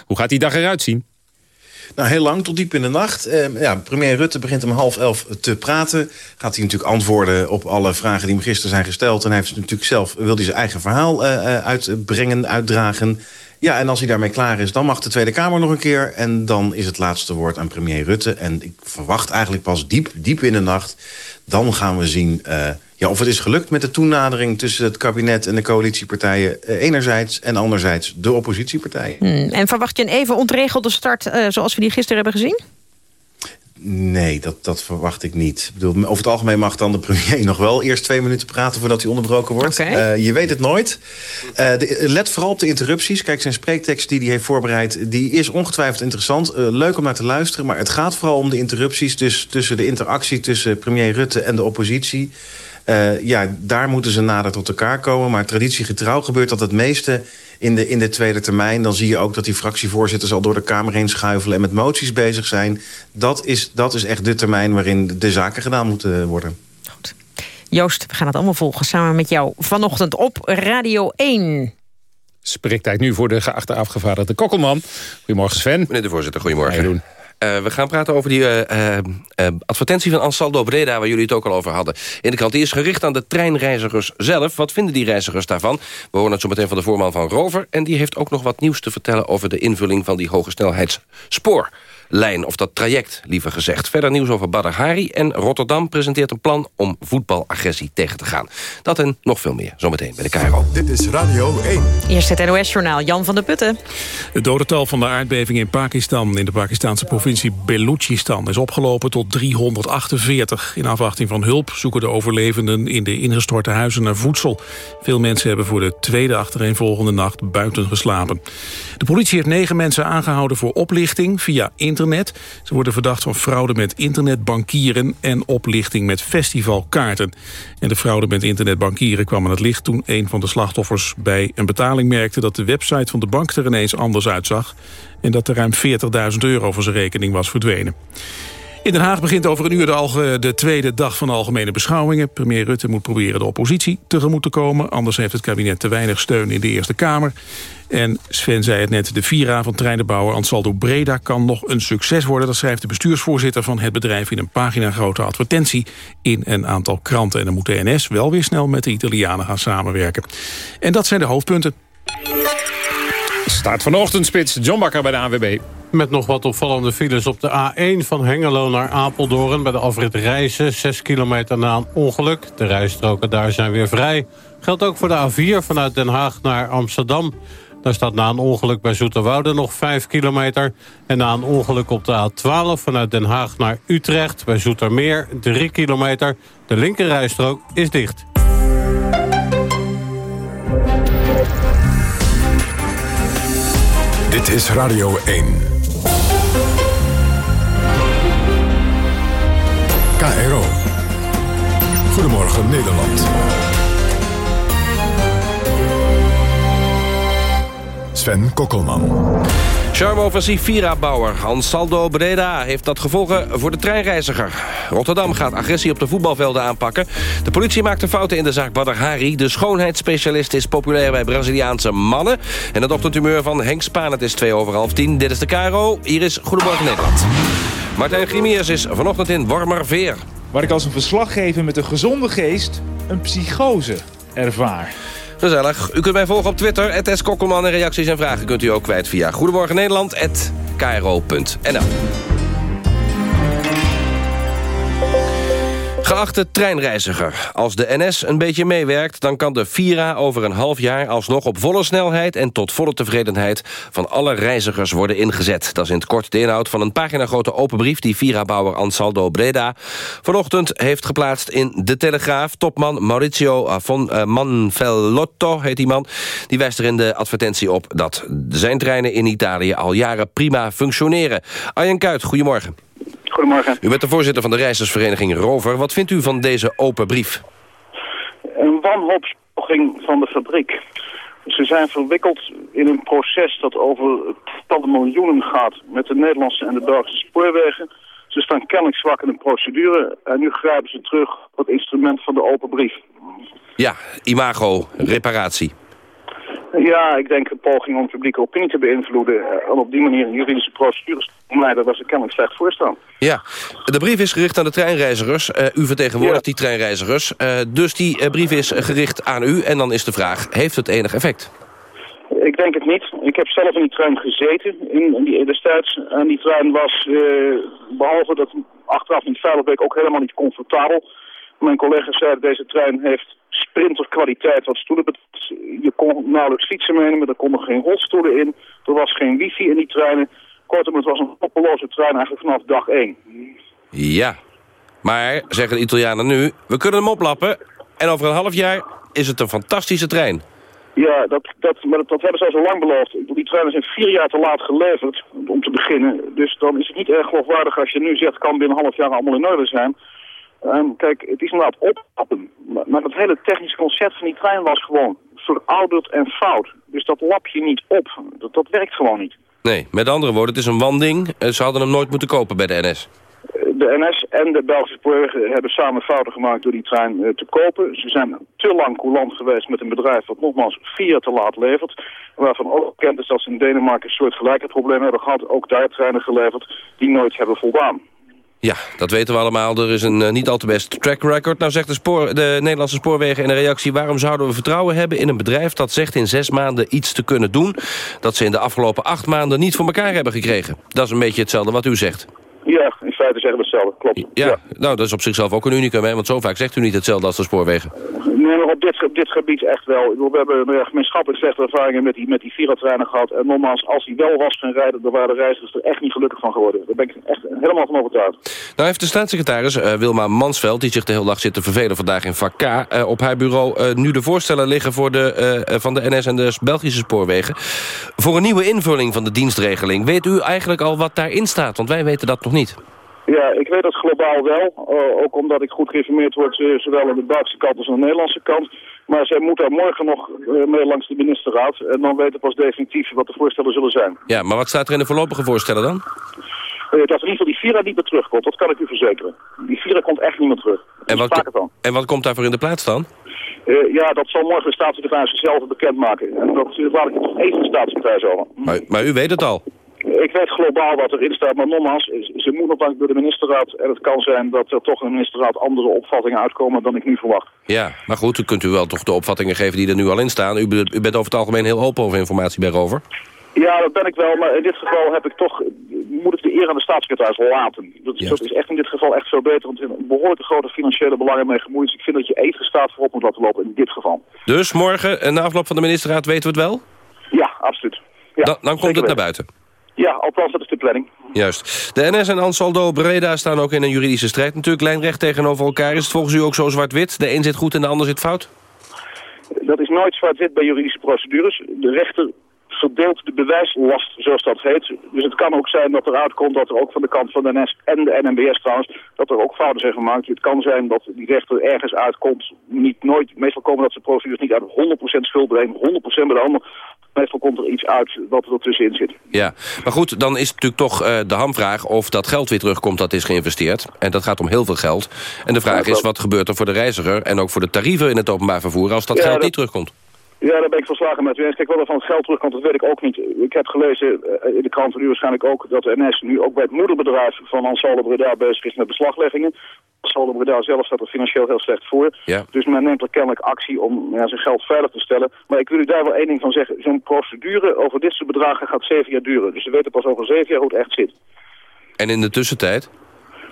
hoe gaat die dag eruit zien? Nou, heel lang, tot diep in de nacht. Eh, ja, premier Rutte begint om half elf te praten. Gaat hij natuurlijk antwoorden op alle vragen die hem gisteren zijn gesteld. En hij heeft natuurlijk zelf, wil hij zijn eigen verhaal uh, uitbrengen, uitdragen. Ja, en als hij daarmee klaar is, dan mag de Tweede Kamer nog een keer. En dan is het laatste woord aan premier Rutte. En ik verwacht eigenlijk pas diep, diep in de nacht... dan gaan we zien uh, ja, of het is gelukt met de toenadering... tussen het kabinet en de coalitiepartijen uh, enerzijds... en anderzijds de oppositiepartijen. Hmm, en verwacht je een even ontregelde start... Uh, zoals we die gisteren hebben gezien? Nee, dat, dat verwacht ik niet. Ik bedoel, over het algemeen mag dan de premier nog wel eerst twee minuten praten voordat hij onderbroken wordt. Okay. Uh, je weet het nooit. Uh, de, let vooral op de interrupties. Kijk, zijn spreektekst die hij heeft voorbereid, die is ongetwijfeld interessant. Uh, leuk om naar te luisteren, maar het gaat vooral om de interrupties. Dus tussen de interactie tussen premier Rutte en de oppositie. ja, daar moeten ze nader tot elkaar komen. Maar traditiegetrouw gebeurt dat het meeste in de, in de tweede termijn. Dan zie je ook dat die fractievoorzitters al door de Kamer heen schuifelen... en met moties bezig zijn. Dat is, dat is echt de termijn waarin de zaken gedaan moeten worden. Goed. Joost, we gaan het allemaal volgen samen met jou vanochtend op Radio 1. Spreektijd nu voor de geachte afgevaardigde Kokkelman. Goedemorgen Sven. Meneer de voorzitter, goedemorgen. Uh, we gaan praten over die uh, uh, advertentie van Ansaldo Breda... waar jullie het ook al over hadden. In de krant die is gericht aan de treinreizigers zelf. Wat vinden die reizigers daarvan? We horen het zo meteen van de voorman van Rover... en die heeft ook nog wat nieuws te vertellen... over de invulling van die hoge snelheidsspoor lijn, of dat traject liever gezegd. Verder nieuws over Badr Hari en Rotterdam presenteert een plan om voetbalagressie tegen te gaan. Dat en nog veel meer, zometeen bij de KRO. Dit is Radio 1. Eerst het NOS-journaal, Jan van der Putten. Het dodental van de aardbeving in Pakistan, in de Pakistanse provincie Balochistan, is opgelopen tot 348. In afwachting van hulp zoeken de overlevenden in de ingestorte huizen naar voedsel. Veel mensen hebben voor de tweede achtereenvolgende nacht buiten geslapen. De politie heeft negen mensen aangehouden voor oplichting via internet Ze worden verdacht van fraude met internetbankieren en oplichting met festivalkaarten. En de fraude met internetbankieren kwam aan het licht toen een van de slachtoffers bij een betaling merkte dat de website van de bank er ineens anders uitzag en dat er ruim 40.000 euro van zijn rekening was verdwenen. In Den Haag begint over een uur de, de, tweede dag van de algemene beschouwingen. Premier Rutte moet proberen de oppositie tegemoet te komen. Anders heeft het kabinet te weinig steun in de Eerste Kamer. En Sven zei het net, de Vira van treinenbouwer Ansaldo Breda... kan nog een succes worden. Dat schrijft de bestuursvoorzitter van het bedrijf... in een pagina-grote advertentie in een aantal kranten. En dan moet de NS wel weer snel met de Italianen gaan samenwerken. En dat zijn de hoofdpunten. Start van de ochtendspits, John Bakker bij de AWB. Met nog wat opvallende files op de A1 van Hengelo naar Apeldoorn... bij de afrit Rijssen, 6 kilometer na een ongeluk. De rijstroken daar zijn weer vrij. Geldt ook voor de A4 vanuit Den Haag naar Amsterdam. Daar staat na een ongeluk bij Zoeterwoude nog 5 kilometer. En na een ongeluk op de A12 vanuit Den Haag naar Utrecht... bij Zoetermeer 3 kilometer. De linkerrijstrook is dicht. Dit is Radio 1. KRO. Goedemorgen Nederland. Sven Kokkelman. Charme-offensief Vira-bouwer Ansaldo Breda heeft dat gevolgen voor de treinreiziger. Rotterdam gaat agressie op de voetbalvelden aanpakken. De politie maakte fouten in de zaak Badr Hari. De schoonheidsspecialist is populair bij Braziliaanse mannen. En het ochtendhumeur van Henk Spaan, het is twee over half tien. Dit is de Caro, hier is Goedemorgen Nederland. Martijn Grimiers is vanochtend in Wormerveer. Waar ik als een verslaggever met een gezonde geest een psychose ervaar. Gezellig. U kunt mij volgen op Twitter. Het Kokkelman en reacties en vragen kunt u ook kwijt via Goedemorgen Nederland@kro.nl. Geachte treinreiziger, als de NS een beetje meewerkt... dan kan de Vira over een half jaar alsnog op volle snelheid... en tot volle tevredenheid van alle reizigers worden ingezet. Dat is in het kort de inhoud van een paginagrote open brief... die Vira-bouwer Ansaldo Breda vanochtend heeft geplaatst in De Telegraaf. Topman Maurizio von uh, Manfellotto heet die man. Die wijst er in de advertentie op dat zijn treinen in Italië... al jaren prima functioneren. Arjen Kuit, goedemorgen. Goedemorgen. U bent de voorzitter van de reizigersvereniging Rover. Wat vindt u van deze open brief? Een wanhoopspoging van de fabriek. Ze zijn verwikkeld in een proces dat over tientallen miljoenen gaat... met de Nederlandse en de Belgische spoorwegen. Ze staan kennelijk zwak in de procedure... en nu grijpen ze terug op het instrument van de open brief. Ja, imago, reparatie. Ja, ik denk een poging om publieke opinie te beïnvloeden... en op die manier juridische procedures omleiden... waar ze kennelijk slecht voor staan. Ja, de brief is gericht aan de treinreizigers. Uh, u vertegenwoordigt die treinreizigers. Uh, dus die uh, brief is gericht aan u. En dan is de vraag, heeft het enig effect? Ik denk het niet. Ik heb zelf in die trein gezeten in, in die, destijds. En die trein was, behalve dat achteraf niet veilig bleek, ook helemaal niet comfortabel. Mijn collega zei dat deze trein heeft sprinterkwaliteit wat stoelen. Je kon nauwelijks fietsen meenemen, er konden geen rolstoelen in. Er was geen wifi in die treinen. Kortom, het was een hoppeloze trein eigenlijk vanaf dag één. Ja, maar, zeggen de Italianen nu, we kunnen hem oplappen... en over een half jaar is het een fantastische trein. Ja, dat, dat, maar dat, hebben ze al zo lang beloofd. Die treinen zijn vier jaar te laat geleverd, om te beginnen. Dus dan is het niet erg geloofwaardig als je nu zegt... kan binnen een half jaar allemaal in orde zijn. Um, kijk, het is inderdaad oplappen. Maar, maar het hele technische concept van die trein was gewoon verouderd en fout. Dus dat lap je niet op. Dat, dat werkt gewoon niet. Nee, met andere woorden, het is een wanding. Ze hadden hem nooit moeten kopen bij de NS. De NS en de Belgische spoorwegen hebben samen fouten gemaakt door die trein te kopen. Ze zijn te lang coulant geweest met een bedrijf dat nogmaals vier te laat levert. Waarvan ook bekend is dat ze in Denemarken een soort gelijke probleem hebben gehad. Ook daar treinen geleverd die nooit hebben voldaan. Ja, dat weten we allemaal. Er is een uh, niet al te best track record. Nou zegt de, spoor, de Nederlandse spoorwegen in een reactie... waarom zouden we vertrouwen hebben in een bedrijf dat zegt in zes maanden iets te kunnen doen... dat ze in de afgelopen acht maanden niet voor elkaar hebben gekregen. Dat is een beetje hetzelfde wat u zegt. Ja, in feite zeggen we hetzelfde, klopt. Ja, nou dat is op zichzelf ook een unicum, hè? want zo vaak zegt u niet hetzelfde als de spoorwegen. Nee, maar op dit, op dit gebied echt wel. We hebben ja, gemeenschappelijk slechte ervaringen met die, met die Vira-treinen gehad. En nogmaals, als hij wel was gaan rijden, dan waren de reizigers er echt niet gelukkig van geworden. Daar ben ik echt helemaal van overtuigd. Nou heeft de staatssecretaris uh, Wilma Mansveld, die zich de hele dag zit te vervelen vandaag in vak uh, op haar bureau nu de voorstellen liggen voor de, van de NS en de Belgische spoorwegen. Voor een nieuwe invulling van de dienstregeling. Weet u eigenlijk al wat daarin staat? Want wij weten dat nog niet. Ja, ik weet dat globaal wel. Uh, ook omdat ik goed geïnformeerd word, uh, zowel aan de Belgische kant als aan de Nederlandse kant. Maar zij moet daar morgen nog uh, mee langs de ministerraad. En dan weten we pas definitief wat de voorstellen zullen zijn. Ja, maar wat staat er in de voorlopige voorstellen dan? dat in ieder geval die Vira niet meer terugkomt, dat kan ik u verzekeren. Die Vira komt echt niet meer terug. En wat, dan. en wat komt daarvoor in de plaats dan? ja, dat zal morgen de staatssecretaris zelf bekendmaken. En dat laat ik toch even de staatssecretaris over. Maar, maar u weet het al? Ik weet globaal wat erin staat, maar nogmaals, ze moet nog door de ministerraad. En het kan zijn dat er toch in de ministerraad andere opvattingen uitkomen dan ik nu verwacht. Ja, maar goed, u kunt u wel toch de opvattingen geven die er nu al in staan. U, u bent over het algemeen heel open over informatie bij Rover. Ja, dat ben ik wel, maar in dit geval heb ik toch, moet ik de eer aan de staatssecretaris laten. Dat, dat, is echt in dit geval echt veel beter, want er zijn behoorlijk grote financiële belangen mee gemoeid. Dus ik vind dat je even staat voorop moet laten lopen in dit geval. Dus morgen, na afloop van de ministerraad, weten we het wel? Ja, absoluut. Ja, dan, dan komt het naar buiten. Ja, althans, dat is de planning. Juist. De NS en Ansaldo Breda staan ook in een juridische strijd. Natuurlijk lijnrecht tegenover elkaar. Is het volgens u ook zo zwart-wit? De een zit goed en de ander zit fout? Dat is nooit zwart-wit bij juridische procedures. De rechter verdeelt de bewijslast, zoals dat heet. Dus het kan ook zijn dat er uitkomt dat er ook van de kant van de NS en de NMBS trouwens, dat er ook fouten zijn gemaakt. Het kan zijn dat die rechter ergens uitkomt, niet nooit, meestal komen dat ze procedures niet uit 100% schuld bij 100% bij de ander. Meestal komt er iets uit wat er tussenin zit. Ja, maar goed, dan is het natuurlijk toch uh, de hamvraag of dat geld weer terugkomt dat is geïnvesteerd. En dat gaat om heel veel geld. En de vraag is, wat gebeurt er voor de reiziger en ook voor de tarieven in het openbaar vervoer als dat Ja, geld dat- niet terugkomt? Ja, daar ben ik verslagen met u eens. Kijk, wat er van het geld terugkomt, dat weet ik ook niet. Ik heb gelezen eh, in de krant van u waarschijnlijk ook dat de NS nu ook bij het moederbedrijf van Ansaldo Breda bezig is met beslagleggingen. Ansaldo Breda zelf staat er financieel heel slecht voor. Ja. Dus men neemt er kennelijk actie om ja, zijn geld veilig te stellen. Maar ik wil u daar wel één ding van zeggen. Zo'n procedure over dit soort bedragen gaat zeven jaar duren. Dus we weten pas over zeven jaar hoe het echt zit. En in de tussentijd?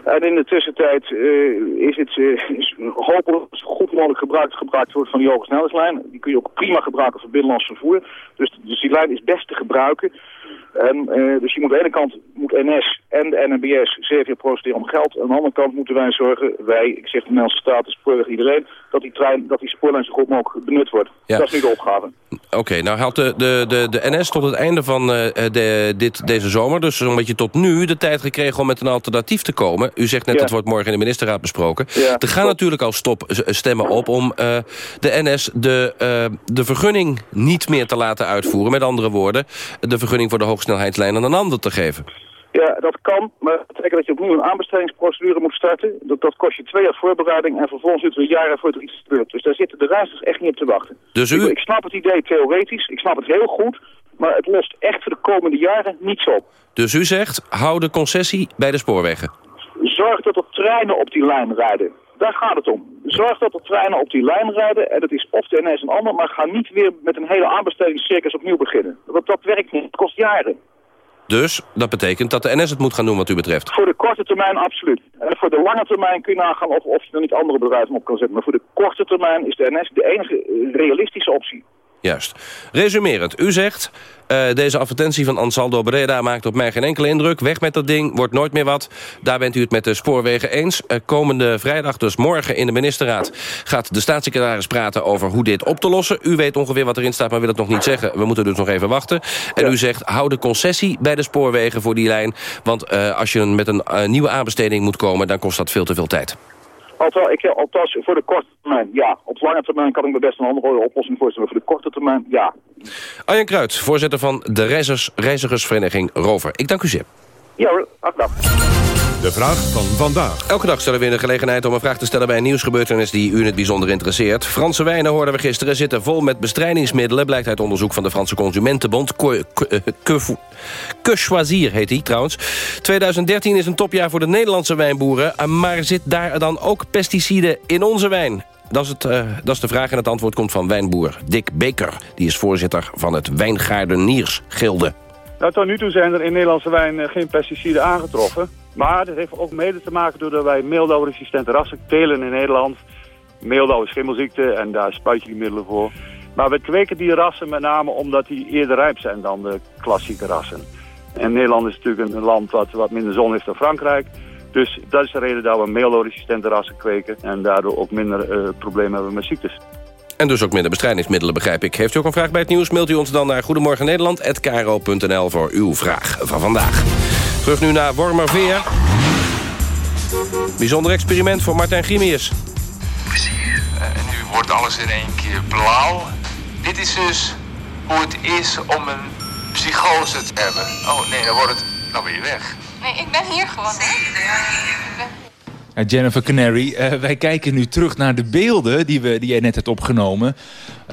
En in de tussentijd eh, is het eh, hopelijk zo goed mogelijk gebruikt, gebruikt wordt van die hoge snelheidslijn. Die kun je ook prima gebruiken voor binnenlands vervoer. Dus, dus die lijn is best te gebruiken. En, eh, dus je moet aan de ene kant moet NS en de NMBS zeven jaar procederen om geld. Aan de andere kant moeten wij zorgen, wij, ik zeg de Nederlandse staat, de spoorweg iedereen, dat die, trein, dat die spoorlijn zo goed mogelijk benut wordt. Ja. Dat is nu de opgave. Oké, nou haalt de, de, de, de NS tot het einde van eh, de, dit, deze zomer... dus zo'n beetje tot nu de tijd gekregen om met een alternatief te komen. U zegt net, Ja. dat wordt morgen in de ministerraad besproken. Ja, er gaan natuurlijk al stop, stemmen op om eh, de NS de, eh, de vergunning niet meer te laten uitvoeren. Met andere woorden, de vergunning voor de hoogsnelheidslijn aan een ander te geven. Ja, dat kan, maar dat betekent dat je opnieuw een aanbestedingsprocedure moet starten. Dat, dat kost je twee jaar voorbereiding en vervolgens duurt het weer jaren voordat er iets gebeurt. Dus daar zitten de reizigers echt niet op te wachten. Dus ik, u- ik snap het idee theoretisch, ik snap het heel goed, maar het lost echt voor de komende jaren niets op. Dus u zegt, hou de concessie bij de spoorwegen. Zorg dat er treinen op die lijn rijden. Daar gaat het om. Zorg dat de treinen op die lijn rijden. En dat is of de NS en ander. Maar ga niet weer met een hele aanbestedingscircus opnieuw beginnen. Want dat werkt niet. Het kost jaren. Dus dat betekent dat de NS het moet gaan doen wat u betreft. Voor de korte termijn absoluut. En voor de lange termijn kun je nagaan of, of je er niet andere bedrijven op kan zetten. Maar voor de korte termijn is de NS de enige realistische optie. Juist. Resumerend, u zegt... Uh, deze advertentie van Ansaldo Breda maakt op mij geen enkele indruk. Weg met dat ding, wordt nooit meer wat. Daar bent u het met de spoorwegen eens. Uh, komende vrijdag, dus morgen in de ministerraad... gaat de staatssecretaris praten over hoe dit op te lossen. U weet ongeveer wat erin staat, maar wil het nog niet zeggen. We moeten dus nog even wachten. En u zegt, hou de concessie bij de spoorwegen voor die lijn. Want uh, als je met een nieuwe aanbesteding moet komen... dan kost dat veel te veel tijd. Althans, ik, althans, voor de korte termijn, ja. Op lange termijn kan ik me best een andere oplossing voorstellen. Voor de korte termijn, ja. Arjen Kruid, voorzitter van de reizigers, reizigersvereniging Rover. Ik dank u zeer. Ja hoor, dag. De vraag van vandaag. Elke dag stellen we in de gelegenheid om een vraag te stellen... bij een nieuwsgebeurtenis die u in het bijzonder interesseert. Franse wijnen, hoorden we gisteren, zitten vol met bestrijdingsmiddelen... blijkt uit onderzoek van de Franse Consumentenbond. Que Choisir heet die trouwens. 2013 is een topjaar voor de Nederlandse wijnboeren... maar zit daar dan ook pesticiden in onze wijn? Dat is, het, uh, dat is de vraag en het antwoord komt van wijnboer Dick Beker. Die is voorzitter van het Wijngaardeniersgilde. Nou, tot nu toe zijn er in Nederlandse wijn geen pesticiden aangetroffen. Maar dat heeft ook mede te maken doordat wij meeldauwresistente rassen telen in Nederland. Meeldauw is schimmelziekte en daar spuit je die middelen voor. Maar we kweken die rassen met name omdat die eerder rijp zijn dan de klassieke rassen. En Nederland is natuurlijk een land wat, wat minder zon heeft dan Frankrijk. Dus dat is de reden dat we meeldoresistente rassen kweken en daardoor ook minder uh, problemen hebben met ziektes. En dus ook minder bestrijdingsmiddelen, begrijp ik. Heeft u ook een vraag bij het nieuws, mailt u ons dan naar goedemorgennederland.kro.nl voor uw vraag van vandaag. Terug nu naar Wormerveer. Bijzonder experiment voor Martijn Grimius. Plezier. Uh, nu wordt alles in één keer blauw. Dit is dus hoe het is om een psychose te hebben. Oh nee, dan wordt het dan weer weg. Nee, ik ben hier gewoon. Ja, Jennifer Canary, uh, wij kijken nu terug naar de beelden die, we, die jij net hebt opgenomen.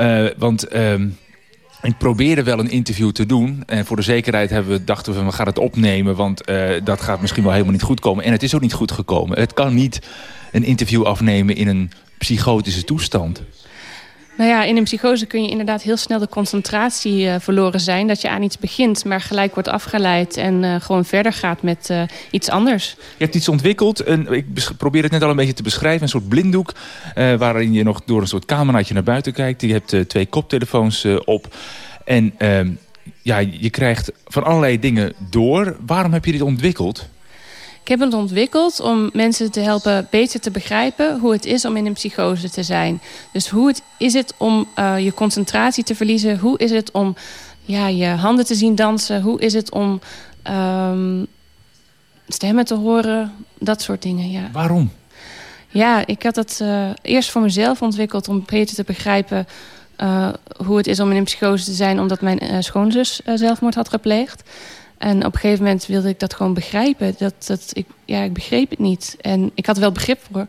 Uh, want uh, ik probeerde wel een interview te doen. En voor de zekerheid hebben we, dachten we, we gaan het opnemen. Want dat gaat misschien wel helemaal niet goed komen. En het is ook niet goed gekomen. Het kan niet een interview afnemen in een psychotische toestand. Nou ja, in een psychose kun je inderdaad heel snel de concentratie uh, verloren zijn. Dat je aan iets begint, maar gelijk wordt afgeleid en uh, gewoon verder gaat met uh, iets anders. Je hebt iets ontwikkeld, ik probeer het net al een beetje te beschrijven. Een soort blinddoek waarin je nog door een soort cameraatje naar buiten kijkt. Je hebt twee koptelefoons op en ehm, ja, je krijgt van allerlei dingen door. Waarom heb je dit ontwikkeld? Ik heb het ontwikkeld om mensen te helpen beter te begrijpen hoe het is om in een psychose te zijn. Dus hoe het, is het om uh, je concentratie te verliezen? Hoe is het om ja, je handen te zien dansen? Hoe is het om um, stemmen te horen? Dat soort dingen, ja. Waarom? Ja, ik had dat uh, eerst voor mezelf ontwikkeld om beter te begrijpen... Uh, hoe het is om in een psychose te zijn... omdat mijn schoonzus zelfmoord had gepleegd. En op een gegeven moment wilde ik dat gewoon begrijpen. Dat, dat, ik, ja, ik begreep het niet. En ik had wel begrip voor.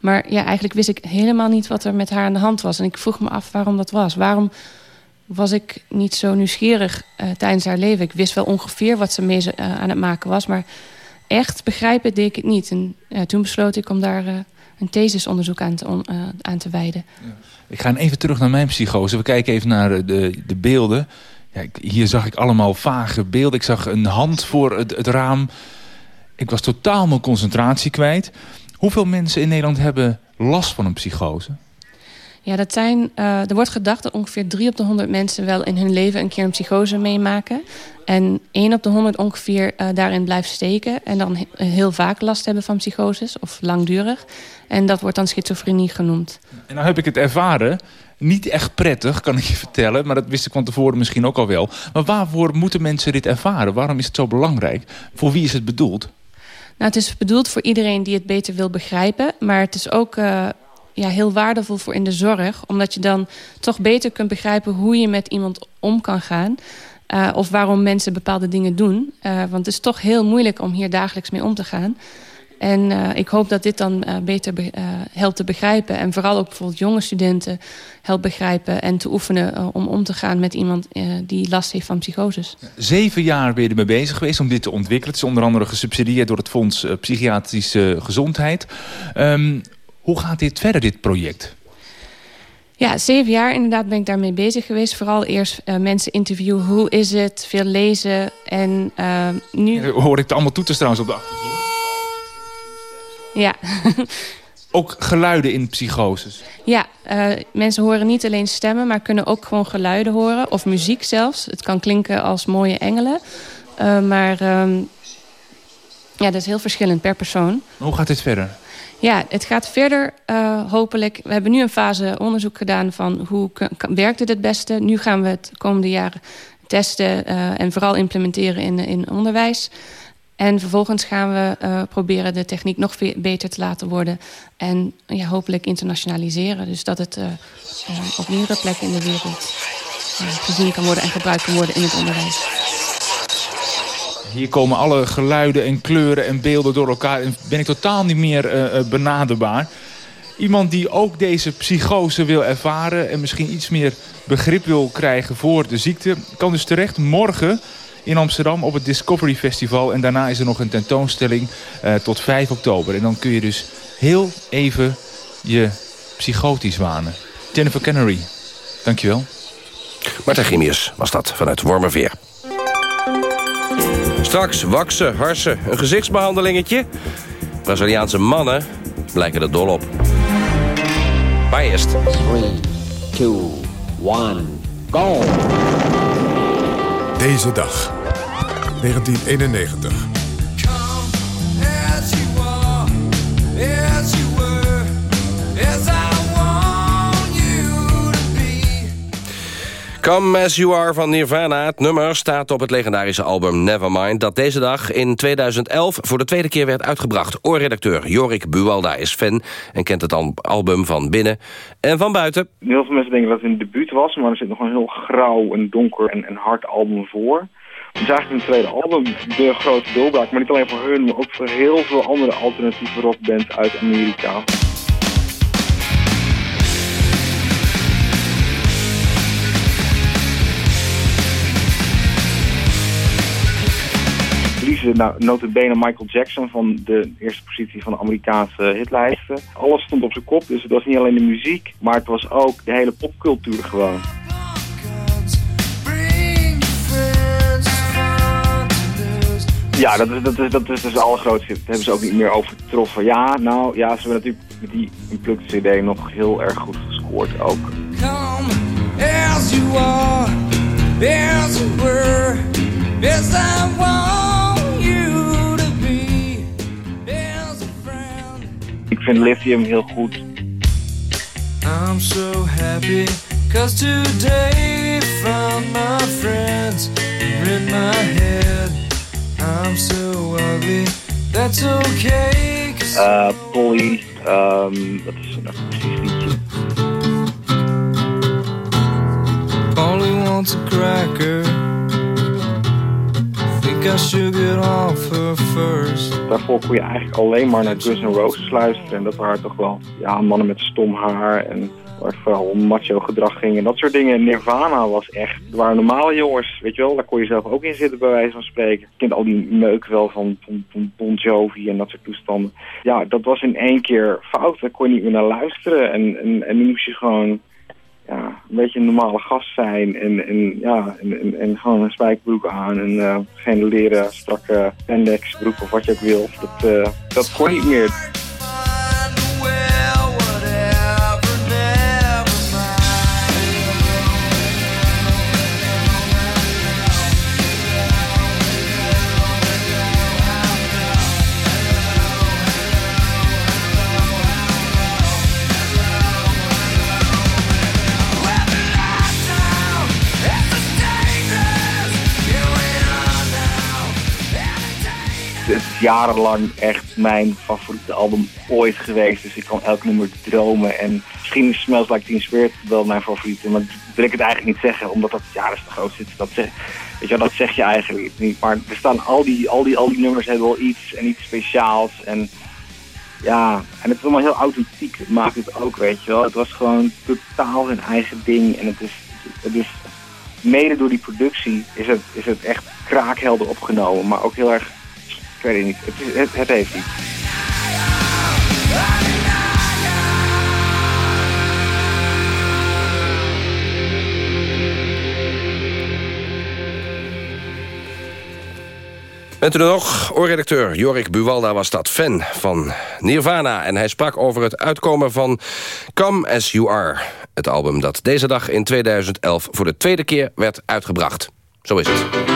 Maar ja, eigenlijk wist ik helemaal niet wat er met haar aan de hand was. En ik vroeg me af waarom dat was. Waarom was ik niet zo nieuwsgierig uh, tijdens haar leven? Ik wist wel ongeveer wat ze mee uh, aan het maken was. Maar echt begrijpen deed ik het niet. En toen besloot ik om daar een thesisonderzoek aan te, aan te wijden. Ik ga even terug naar mijn psychose. We kijken even naar de, de beelden. Ja, hier zag ik allemaal vage beelden. Ik zag een hand voor het, het, raam. Ik was totaal mijn concentratie kwijt. Hoeveel mensen in Nederland hebben last van een psychose? Ja, dat zijn, uh, er wordt gedacht dat ongeveer 3 op de 100 mensen wel in hun leven een keer een psychose meemaken. En 1 op de 100 ongeveer uh, daarin blijft steken. En dan he heel vaak last hebben van psychoses of langdurig. En dat wordt dan schizofrenie genoemd. En nou heb ik het ervaren niet echt prettig, kan ik je vertellen. Maar dat wist ik van tevoren misschien ook al wel. Maar waarvoor moeten mensen dit ervaren? Waarom is het zo belangrijk? Voor wie is het bedoeld? Nou, het is bedoeld voor iedereen die het beter wil begrijpen. Maar het is ook uh, ja, heel waardevol voor in de zorg. Omdat je dan toch beter kunt begrijpen hoe je met iemand om kan gaan. Uh, of waarom mensen bepaalde dingen doen. Uh, want het is toch heel moeilijk om hier dagelijks mee om te gaan. En uh, ik hoop dat dit dan uh, beter be uh, helpt te begrijpen. En vooral ook bijvoorbeeld jonge studenten helpt begrijpen en te oefenen om om te gaan met iemand die last heeft van psychoses. Zeven jaar ben je ermee bezig geweest om dit te ontwikkelen. Het is onder andere gesubsidieerd door het Fonds Psychiatrische Gezondheid. Um, Hoe gaat dit verder, dit project? Ja, zeven jaar inderdaad ben ik daarmee bezig geweest. Vooral eerst uh, mensen interviewen. Hoe is het? Veel lezen. En uh, nu... Hoor ik het allemaal toeters trouwens op de achtergrond? Ja. ook geluiden in psychoses? Ja, uh, mensen horen niet alleen stemmen... maar kunnen ook gewoon geluiden horen. Of muziek zelfs. Het kan klinken als mooie engelen. Uh, maar um, ja, dat is heel verschillend per persoon. Hoe gaat dit verder? Ja, het gaat verder uh, hopelijk. We hebben nu een fase onderzoek gedaan van hoe werkt het het beste. Nu gaan we het komende jaren testen en vooral implementeren in, in onderwijs. En vervolgens gaan we uh, proberen de techniek nog beter te laten worden. En hopelijk internationaliseren. Dus dat het op meerdere plekken in de wereld gezien kan worden en gebruikt kan worden in het onderwijs. Hier komen alle geluiden en kleuren en beelden door elkaar. En ben ik totaal niet meer benaderbaar. Iemand die ook deze psychose wil ervaren... en misschien iets meer begrip wil krijgen voor de ziekte... kan dus terecht morgen in Amsterdam op het Discovery Festival. En daarna is er nog een tentoonstelling uh, tot 5 oktober. En dan kun je dus heel even je psychotisch wanen. Jennifer Canary, dankjewel. Marta Gimius was dat vanuit Wormerveer. Straks waksen, harsen, een gezichtsbehandelingetje. Braziliaanse mannen blijken er dol op. Maar eerst. 3, 2, 1, go! Deze dag, 1991. Come As You Are van Nirvana. Het nummer staat op het legendarische album Nevermind... dat deze dag in 2011 voor de tweede keer werd uitgebracht. Oorredacteur Jorik Buwalda is fan en kent het album van binnen en van buiten. Heel veel mensen denken dat het een debuut was... maar er zit nog een heel grauw en donker en, en hard album voor. Het is eigenlijk een tweede album, de grote doorbraak. Maar niet alleen voor hun, maar ook voor heel veel andere alternatieve rockbands uit Amerika. nou, notabene Michael Jackson van de eerste positie van de Amerikaanse hitlijsten. Alles stond op zijn kop, dus het was niet alleen de muziek, maar het was ook de hele popcultuur gewoon. Ja, dat is, dat is, dat is dus het allergrootste. Dat hebben ze ook niet meer overtroffen. Ja, nou, ja, ze hebben natuurlijk met die Unplugged CD nog heel erg goed gescoord ook. Come as you are, as you were, as I want. Ik vind Lithium heel goed. I'm so happy cause today found my friends in my head. I'm so ugly, that's okay. Uh, Polly, um, dat is een precies liedje. Polly wants a cracker. I should get off her first. Daarvoor kon je eigenlijk alleen maar naar Guns N' Roses luisteren. En dat waren toch wel ja, mannen met stom haar en waar het vooral om macho gedrag ging en dat soort dingen. Nirvana was echt, waren normale jongens, weet je wel, daar kon je zelf ook in zitten bij wijze van spreken. Je kent al die meuk wel van, van, Bon Jovi en dat soort toestanden. Ja, dat was in één keer fout, daar kon je niet meer naar luisteren en, en, en nu moest je gewoon ja, een beetje een normale gast zijn en, en, ja, en, en, gewoon een spijkerbroek aan en uh, geen leren strakke spandex broek of wat je ook wil. Dat, uh, dat kon niet meer. Jarenlang echt mijn favoriete album ooit geweest. Dus ik kan elk nummer dromen. En misschien is Smells Like Teen Spirit wel mijn favoriete. Maar dat wil ik het eigenlijk niet zeggen. Omdat dat, ja, dat is de grootste. Dat zeg, weet je, dat zeg je eigenlijk niet. Maar er staan al die, al die, al die nummers hebben wel iets en iets speciaals. En ja, en het is allemaal heel authentiek. Het maakt het ook, weet je wel. Het was gewoon totaal zijn eigen ding. En het is, het is mede door die productie is het, is het echt kraakhelder opgenomen. Maar ook heel erg weet niet. Het, heeft niet. Bent u er nog? Oorredacteur Jorik Buwalda was dat fan van Nirvana. En hij sprak over het uitkomen van Come As You Are. Het album dat deze dag in 2011 voor de tweede keer werd uitgebracht. Zo is het.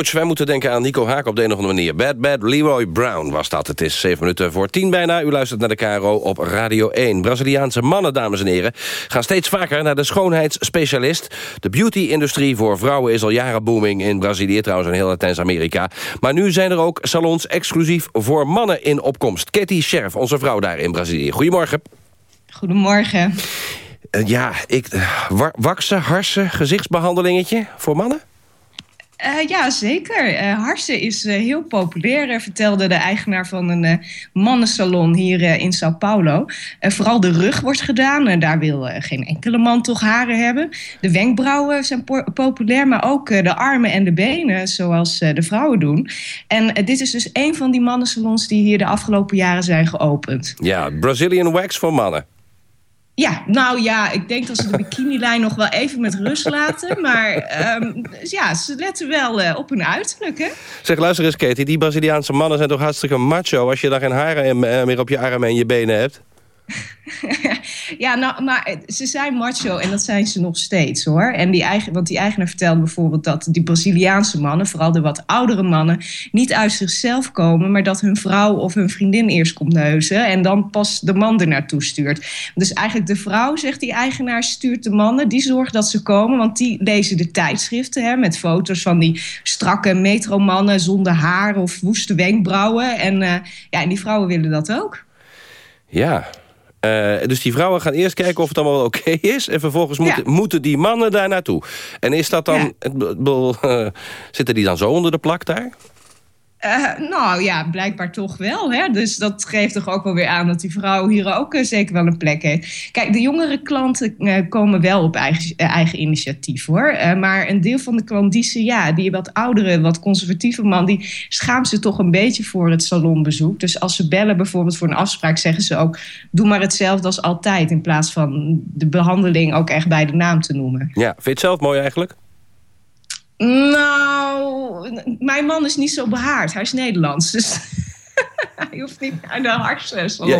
Croce, wij moeten denken aan Nico Haak op de een of andere manier. Bad Bad Leroy Brown was dat. Het is 7 minuten voor 10 bijna. U luistert naar de KRO op Radio 1. Braziliaanse mannen, dames en heren, gaan steeds vaker naar de schoonheidsspecialist. De beauty-industrie voor vrouwen is al jaren booming in Brazilië, trouwens in heel Latijns-Amerika. Maar nu zijn er ook salons exclusief voor mannen in opkomst. Katie Scherf, onze vrouw daar in Brazilië. Goedemorgen. Goedemorgen. Eh, ja, ik, uh, wa- waksen, harsen, gezichtsbehandelingetje voor mannen? Uh, ja, zeker. Uh, harsen is uh, heel populair, vertelde de eigenaar van een mannensalon hier in Sao Paulo. vooral de rug wordt gedaan. daar wil geen enkele man toch haren hebben. De wenkbrauwen zijn po populair, maar ook de armen en de benen, zoals de vrouwen doen. En dit is dus een van die mannensalons die hier de afgelopen jaren zijn geopend. Ja, Brazilian Wax voor mannen. Ja, nou ja, ik denk dat ze de bikinilijn nog wel even met rust laten. Maar um, ja, ze letten wel uh, op hun uiterlijk, hè? Zeg, luister eens, Katie. Die Braziliaanse mannen zijn toch hartstikke macho... als je daar geen haren meer op je armen en je benen hebt? [laughs] ja, nou, maar ze zijn macho en dat zijn ze nog steeds, hoor. En die eigen, want die eigenaar vertelde bijvoorbeeld dat die Braziliaanse mannen... vooral de wat oudere mannen, niet uit zichzelf komen... maar dat hun vrouw of hun vriendin eerst komt neuzen... en dan pas de man er naartoe stuurt. Dus eigenlijk de vrouw, zegt die eigenaar, stuurt de mannen... die zorgt dat ze komen, want die lezen de tijdschriften... Hè, met foto's van die strakke metromannen zonder haar of woeste wenkbrauwen. En, uh, ja, en die vrouwen willen dat ook. Ja, uh, dus die vrouwen gaan eerst kijken of het allemaal oké okay [laughs] is... en vervolgens ja. moeten, moeten die mannen daar naartoe. En is dat dan... Ja. Uh, [laughs] zitten die dan zo onder de plak daar? Uh, nou ja, blijkbaar toch wel. Hè? Dus dat geeft toch ook wel weer aan dat die vrouw hier ook uh, zeker wel een plek heeft. Kijk, de jongere klanten uh, komen wel op eigen, eigen initiatief hoor. maar een deel van de klandissen, ja, die wat oudere, wat conservatieve man, die schaamt ze toch een beetje voor het salonbezoek. Dus als ze bellen bijvoorbeeld voor een afspraak, zeggen ze ook: doe maar hetzelfde als altijd. In plaats van de behandeling ook echt bij de naam te noemen. Ja, vind je het zelf mooi eigenlijk? Nou, mijn man is niet zo behaard. Hij is Nederlands, dus [laughs] hij hoeft niet naar de hartsalon. Ja,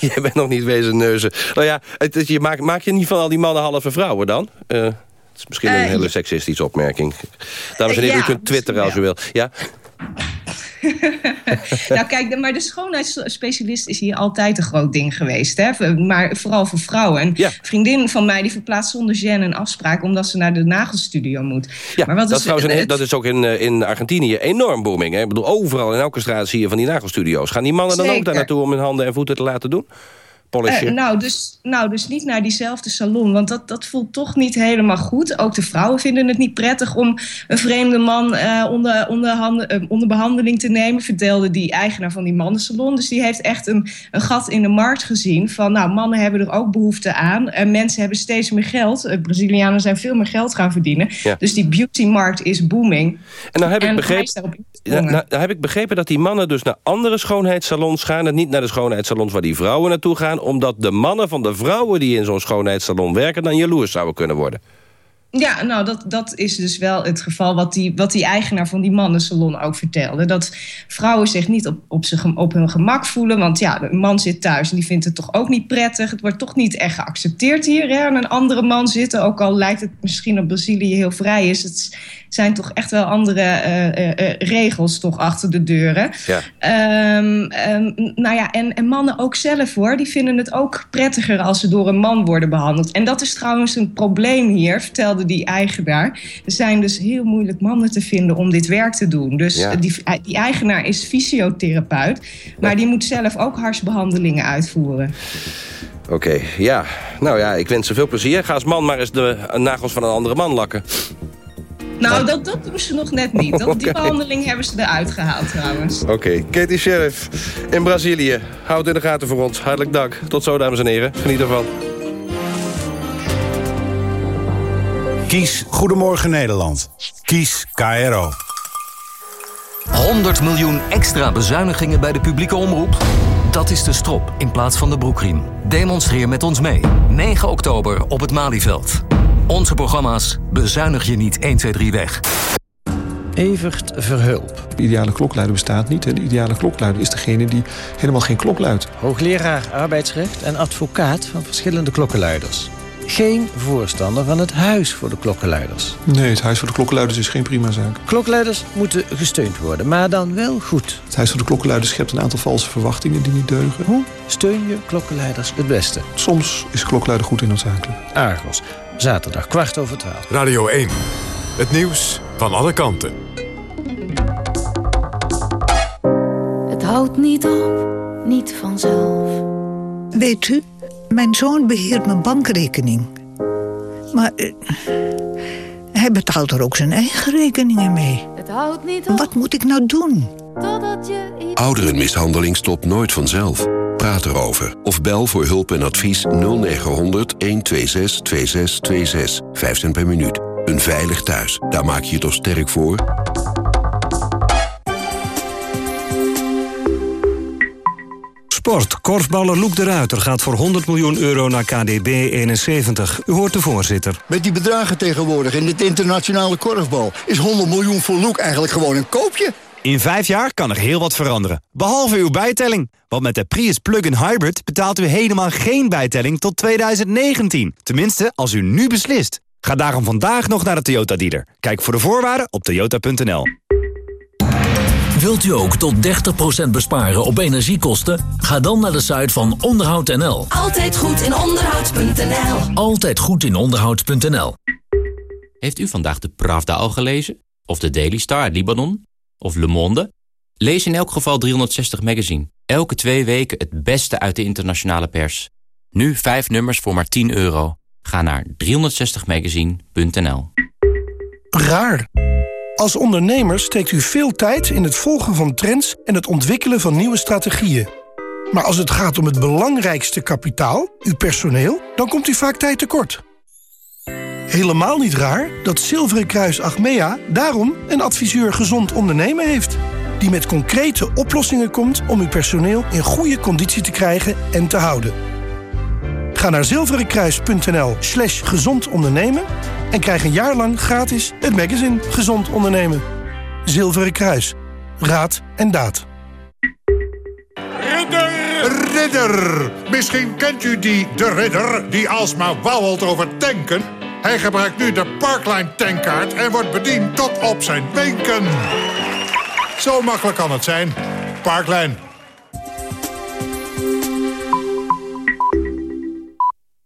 je, bent nog niet wezen neuzen. Nou ja, het, je maak, maak je niet van al die mannen halve vrouwen dan? Uh, het is misschien een uh, hele seksistische opmerking. Dames en heren, ja, u kunt twitteren als u wil. Ja? [laughs] nou kijk, maar de schoonheidsspecialist is hier altijd een groot ding geweest. Hè? Maar vooral voor vrouwen. Een vriendin van mij die verplaatst zonder gêne een afspraak... omdat ze naar de nagelstudio moet. Ja, maar wat dat, is, trouwens, het... dat is ook in, in Argentinië enorm booming. Hè? Ik bedoel, overal in elke straat zie je van die nagelstudio's. Gaan die mannen dan ook daar naartoe om hun handen en voeten te laten doen? Uh, nou, dus, nou, dus niet naar diezelfde salon, want dat, dat voelt toch niet helemaal goed. Ook de vrouwen vinden het niet prettig om een vreemde man uh, onder, onder, handen, uh, onder behandeling te nemen, vertelde die eigenaar van die mannensalon. Dus die heeft echt een, een gat in de markt gezien van, nou, mannen hebben er ook behoefte aan. En mensen hebben steeds meer geld. Brazilianen zijn veel meer geld gaan verdienen. Ja. Dus die beautymarkt is booming. En nou heb, ik begrepen, nou, nou heb ik begrepen dat die mannen dus naar andere schoonheidssalons gaan en niet naar de schoonheidssalons waar die vrouwen naartoe gaan omdat de mannen van de vrouwen die in zo'n schoonheidssalon werken... dan jaloers zouden kunnen worden. Ja, nou, dat, dat is dus wel het geval wat die, wat die eigenaar van die mannensalon ook vertelde. Dat vrouwen zich niet op, op, zich, op hun gemak voelen. Want ja, een man zit thuis en die vindt het toch ook niet prettig. Het wordt toch niet echt geaccepteerd hier. Hè? En een andere man zitten, ook al lijkt het misschien op Brazilië heel vrij is. Het zijn toch echt wel andere uh, uh, regels toch achter de deuren. Ja. Um, um, nou ja, en, en mannen ook zelf hoor. Die vinden het ook prettiger als ze door een man worden behandeld. En dat is trouwens een probleem hier, vertelde die eigenaar. Er zijn dus heel moeilijk mannen te vinden om dit werk te doen. Dus die, die, eigenaar is fysiotherapeut, maar die moet zelf ook harsbehandelingen uitvoeren. Oké, ja. Nou ja, ik wens ze veel plezier. Ga als man maar eens de nagels van een andere man lakken. Nou, dat, dat doen ze nog net niet. Dat, Die [laughs] behandeling hebben ze eruit gehaald trouwens. Oké, okay. Katie Sheriff in Brazilië. Houd in de gaten voor ons. Hartelijk dank. Tot zo, dames en heren. Geniet ervan. Kies Goedemorgen Nederland. Kies KRO. 100 miljoen extra bezuinigingen bij de publieke omroep? Dat is de strop in plaats van de broekriem. Demonstreer met ons mee. 9 oktober op het Malieveld. Onze programma's bezuinig je niet 1, 2, 3 weg. Evert Verhulp. De ideale klokluider bestaat niet. De ideale klokluider is degene die helemaal geen klok luidt. Hoogleraar arbeidsrecht en advocaat van verschillende klokkenluiders geen voorstander van het Huis voor de Klokkenluiders. Nee, het Huis voor de Klokkenluiders is geen prima zaak. Klokkenluiders moeten gesteund worden, maar dan wel goed. Het Huis voor de Klokkenluiders schept een aantal valse verwachtingen die niet deugen. Hoe steun je klokkenluiders het beste? Soms is klokluider goed en noodzakelijk. Argos, zaterdag kwart over twaalf. Radio 1, het nieuws van alle kanten. Het houdt niet op, niet vanzelf. Weet u... Mijn zoon beheert mijn bankrekening. Maar uh, hij betaalt er ook zijn eigen rekeningen mee. Het houdt niet op. Wat moet ik nou doen? Ouderenmishandeling stopt nooit vanzelf. Praat erover. Of bel voor hulp en advies 0900 126 2626. 5 cent per minuut. Een veilig thuis. Daar maak je je toch sterk voor? Sport. Korfballer Loek de Ruiter gaat voor 100 miljoen euro naar KDB 71. U hoort de voorzitter. Met die bedragen tegenwoordig in dit internationale korfbal... is 100 miljoen voor Loek eigenlijk gewoon een koopje? In vijf jaar kan er heel wat veranderen. Behalve uw bijtelling. Want met de Prius Plug-in Hybrid betaalt u helemaal geen bijtelling tot 2019. Tenminste, als u nu beslist. Ga daarom vandaag nog naar de Toyota dealer. Kijk voor de voorwaarden op toyota.nl. Wilt u ook tot 30% besparen op energiekosten? Ga dan naar de site van onderhoud.nl. Altijd goed in onderhoud.nl. Altijd goed in onderhoud.nl. Heeft u vandaag de Pravda al gelezen? Of de Daily Star uit Libanon? Of Le Monde? Lees in elk geval 360 Magazine. Elke twee weken het beste uit de internationale pers. Nu vijf nummers voor maar 10 euro. Ga naar 360magazine.nl. Raar. Als ondernemer steekt u veel tijd in het volgen van trends en het ontwikkelen van nieuwe strategieën. Maar als het gaat om het belangrijkste kapitaal, uw personeel, dan komt u vaak tijd tekort. Helemaal niet raar dat Zilveren Kruis Achmea daarom een adviseur gezond ondernemen heeft. Die met concrete oplossingen komt om uw personeel in goede conditie te krijgen en te houden. Ga naar zilverenkruis.nl slash gezond ondernemen en krijg een jaar lang gratis het magazine Gezond Ondernemen. Zilveren Kruis. Raad en daad. Ridder! Ridder! Misschien kent u die de ridder die alsmaar wauwelt over tanken. Hij gebruikt nu de Parkline tankkaart en wordt bediend tot op zijn wenken. Zo makkelijk kan het zijn. Parkline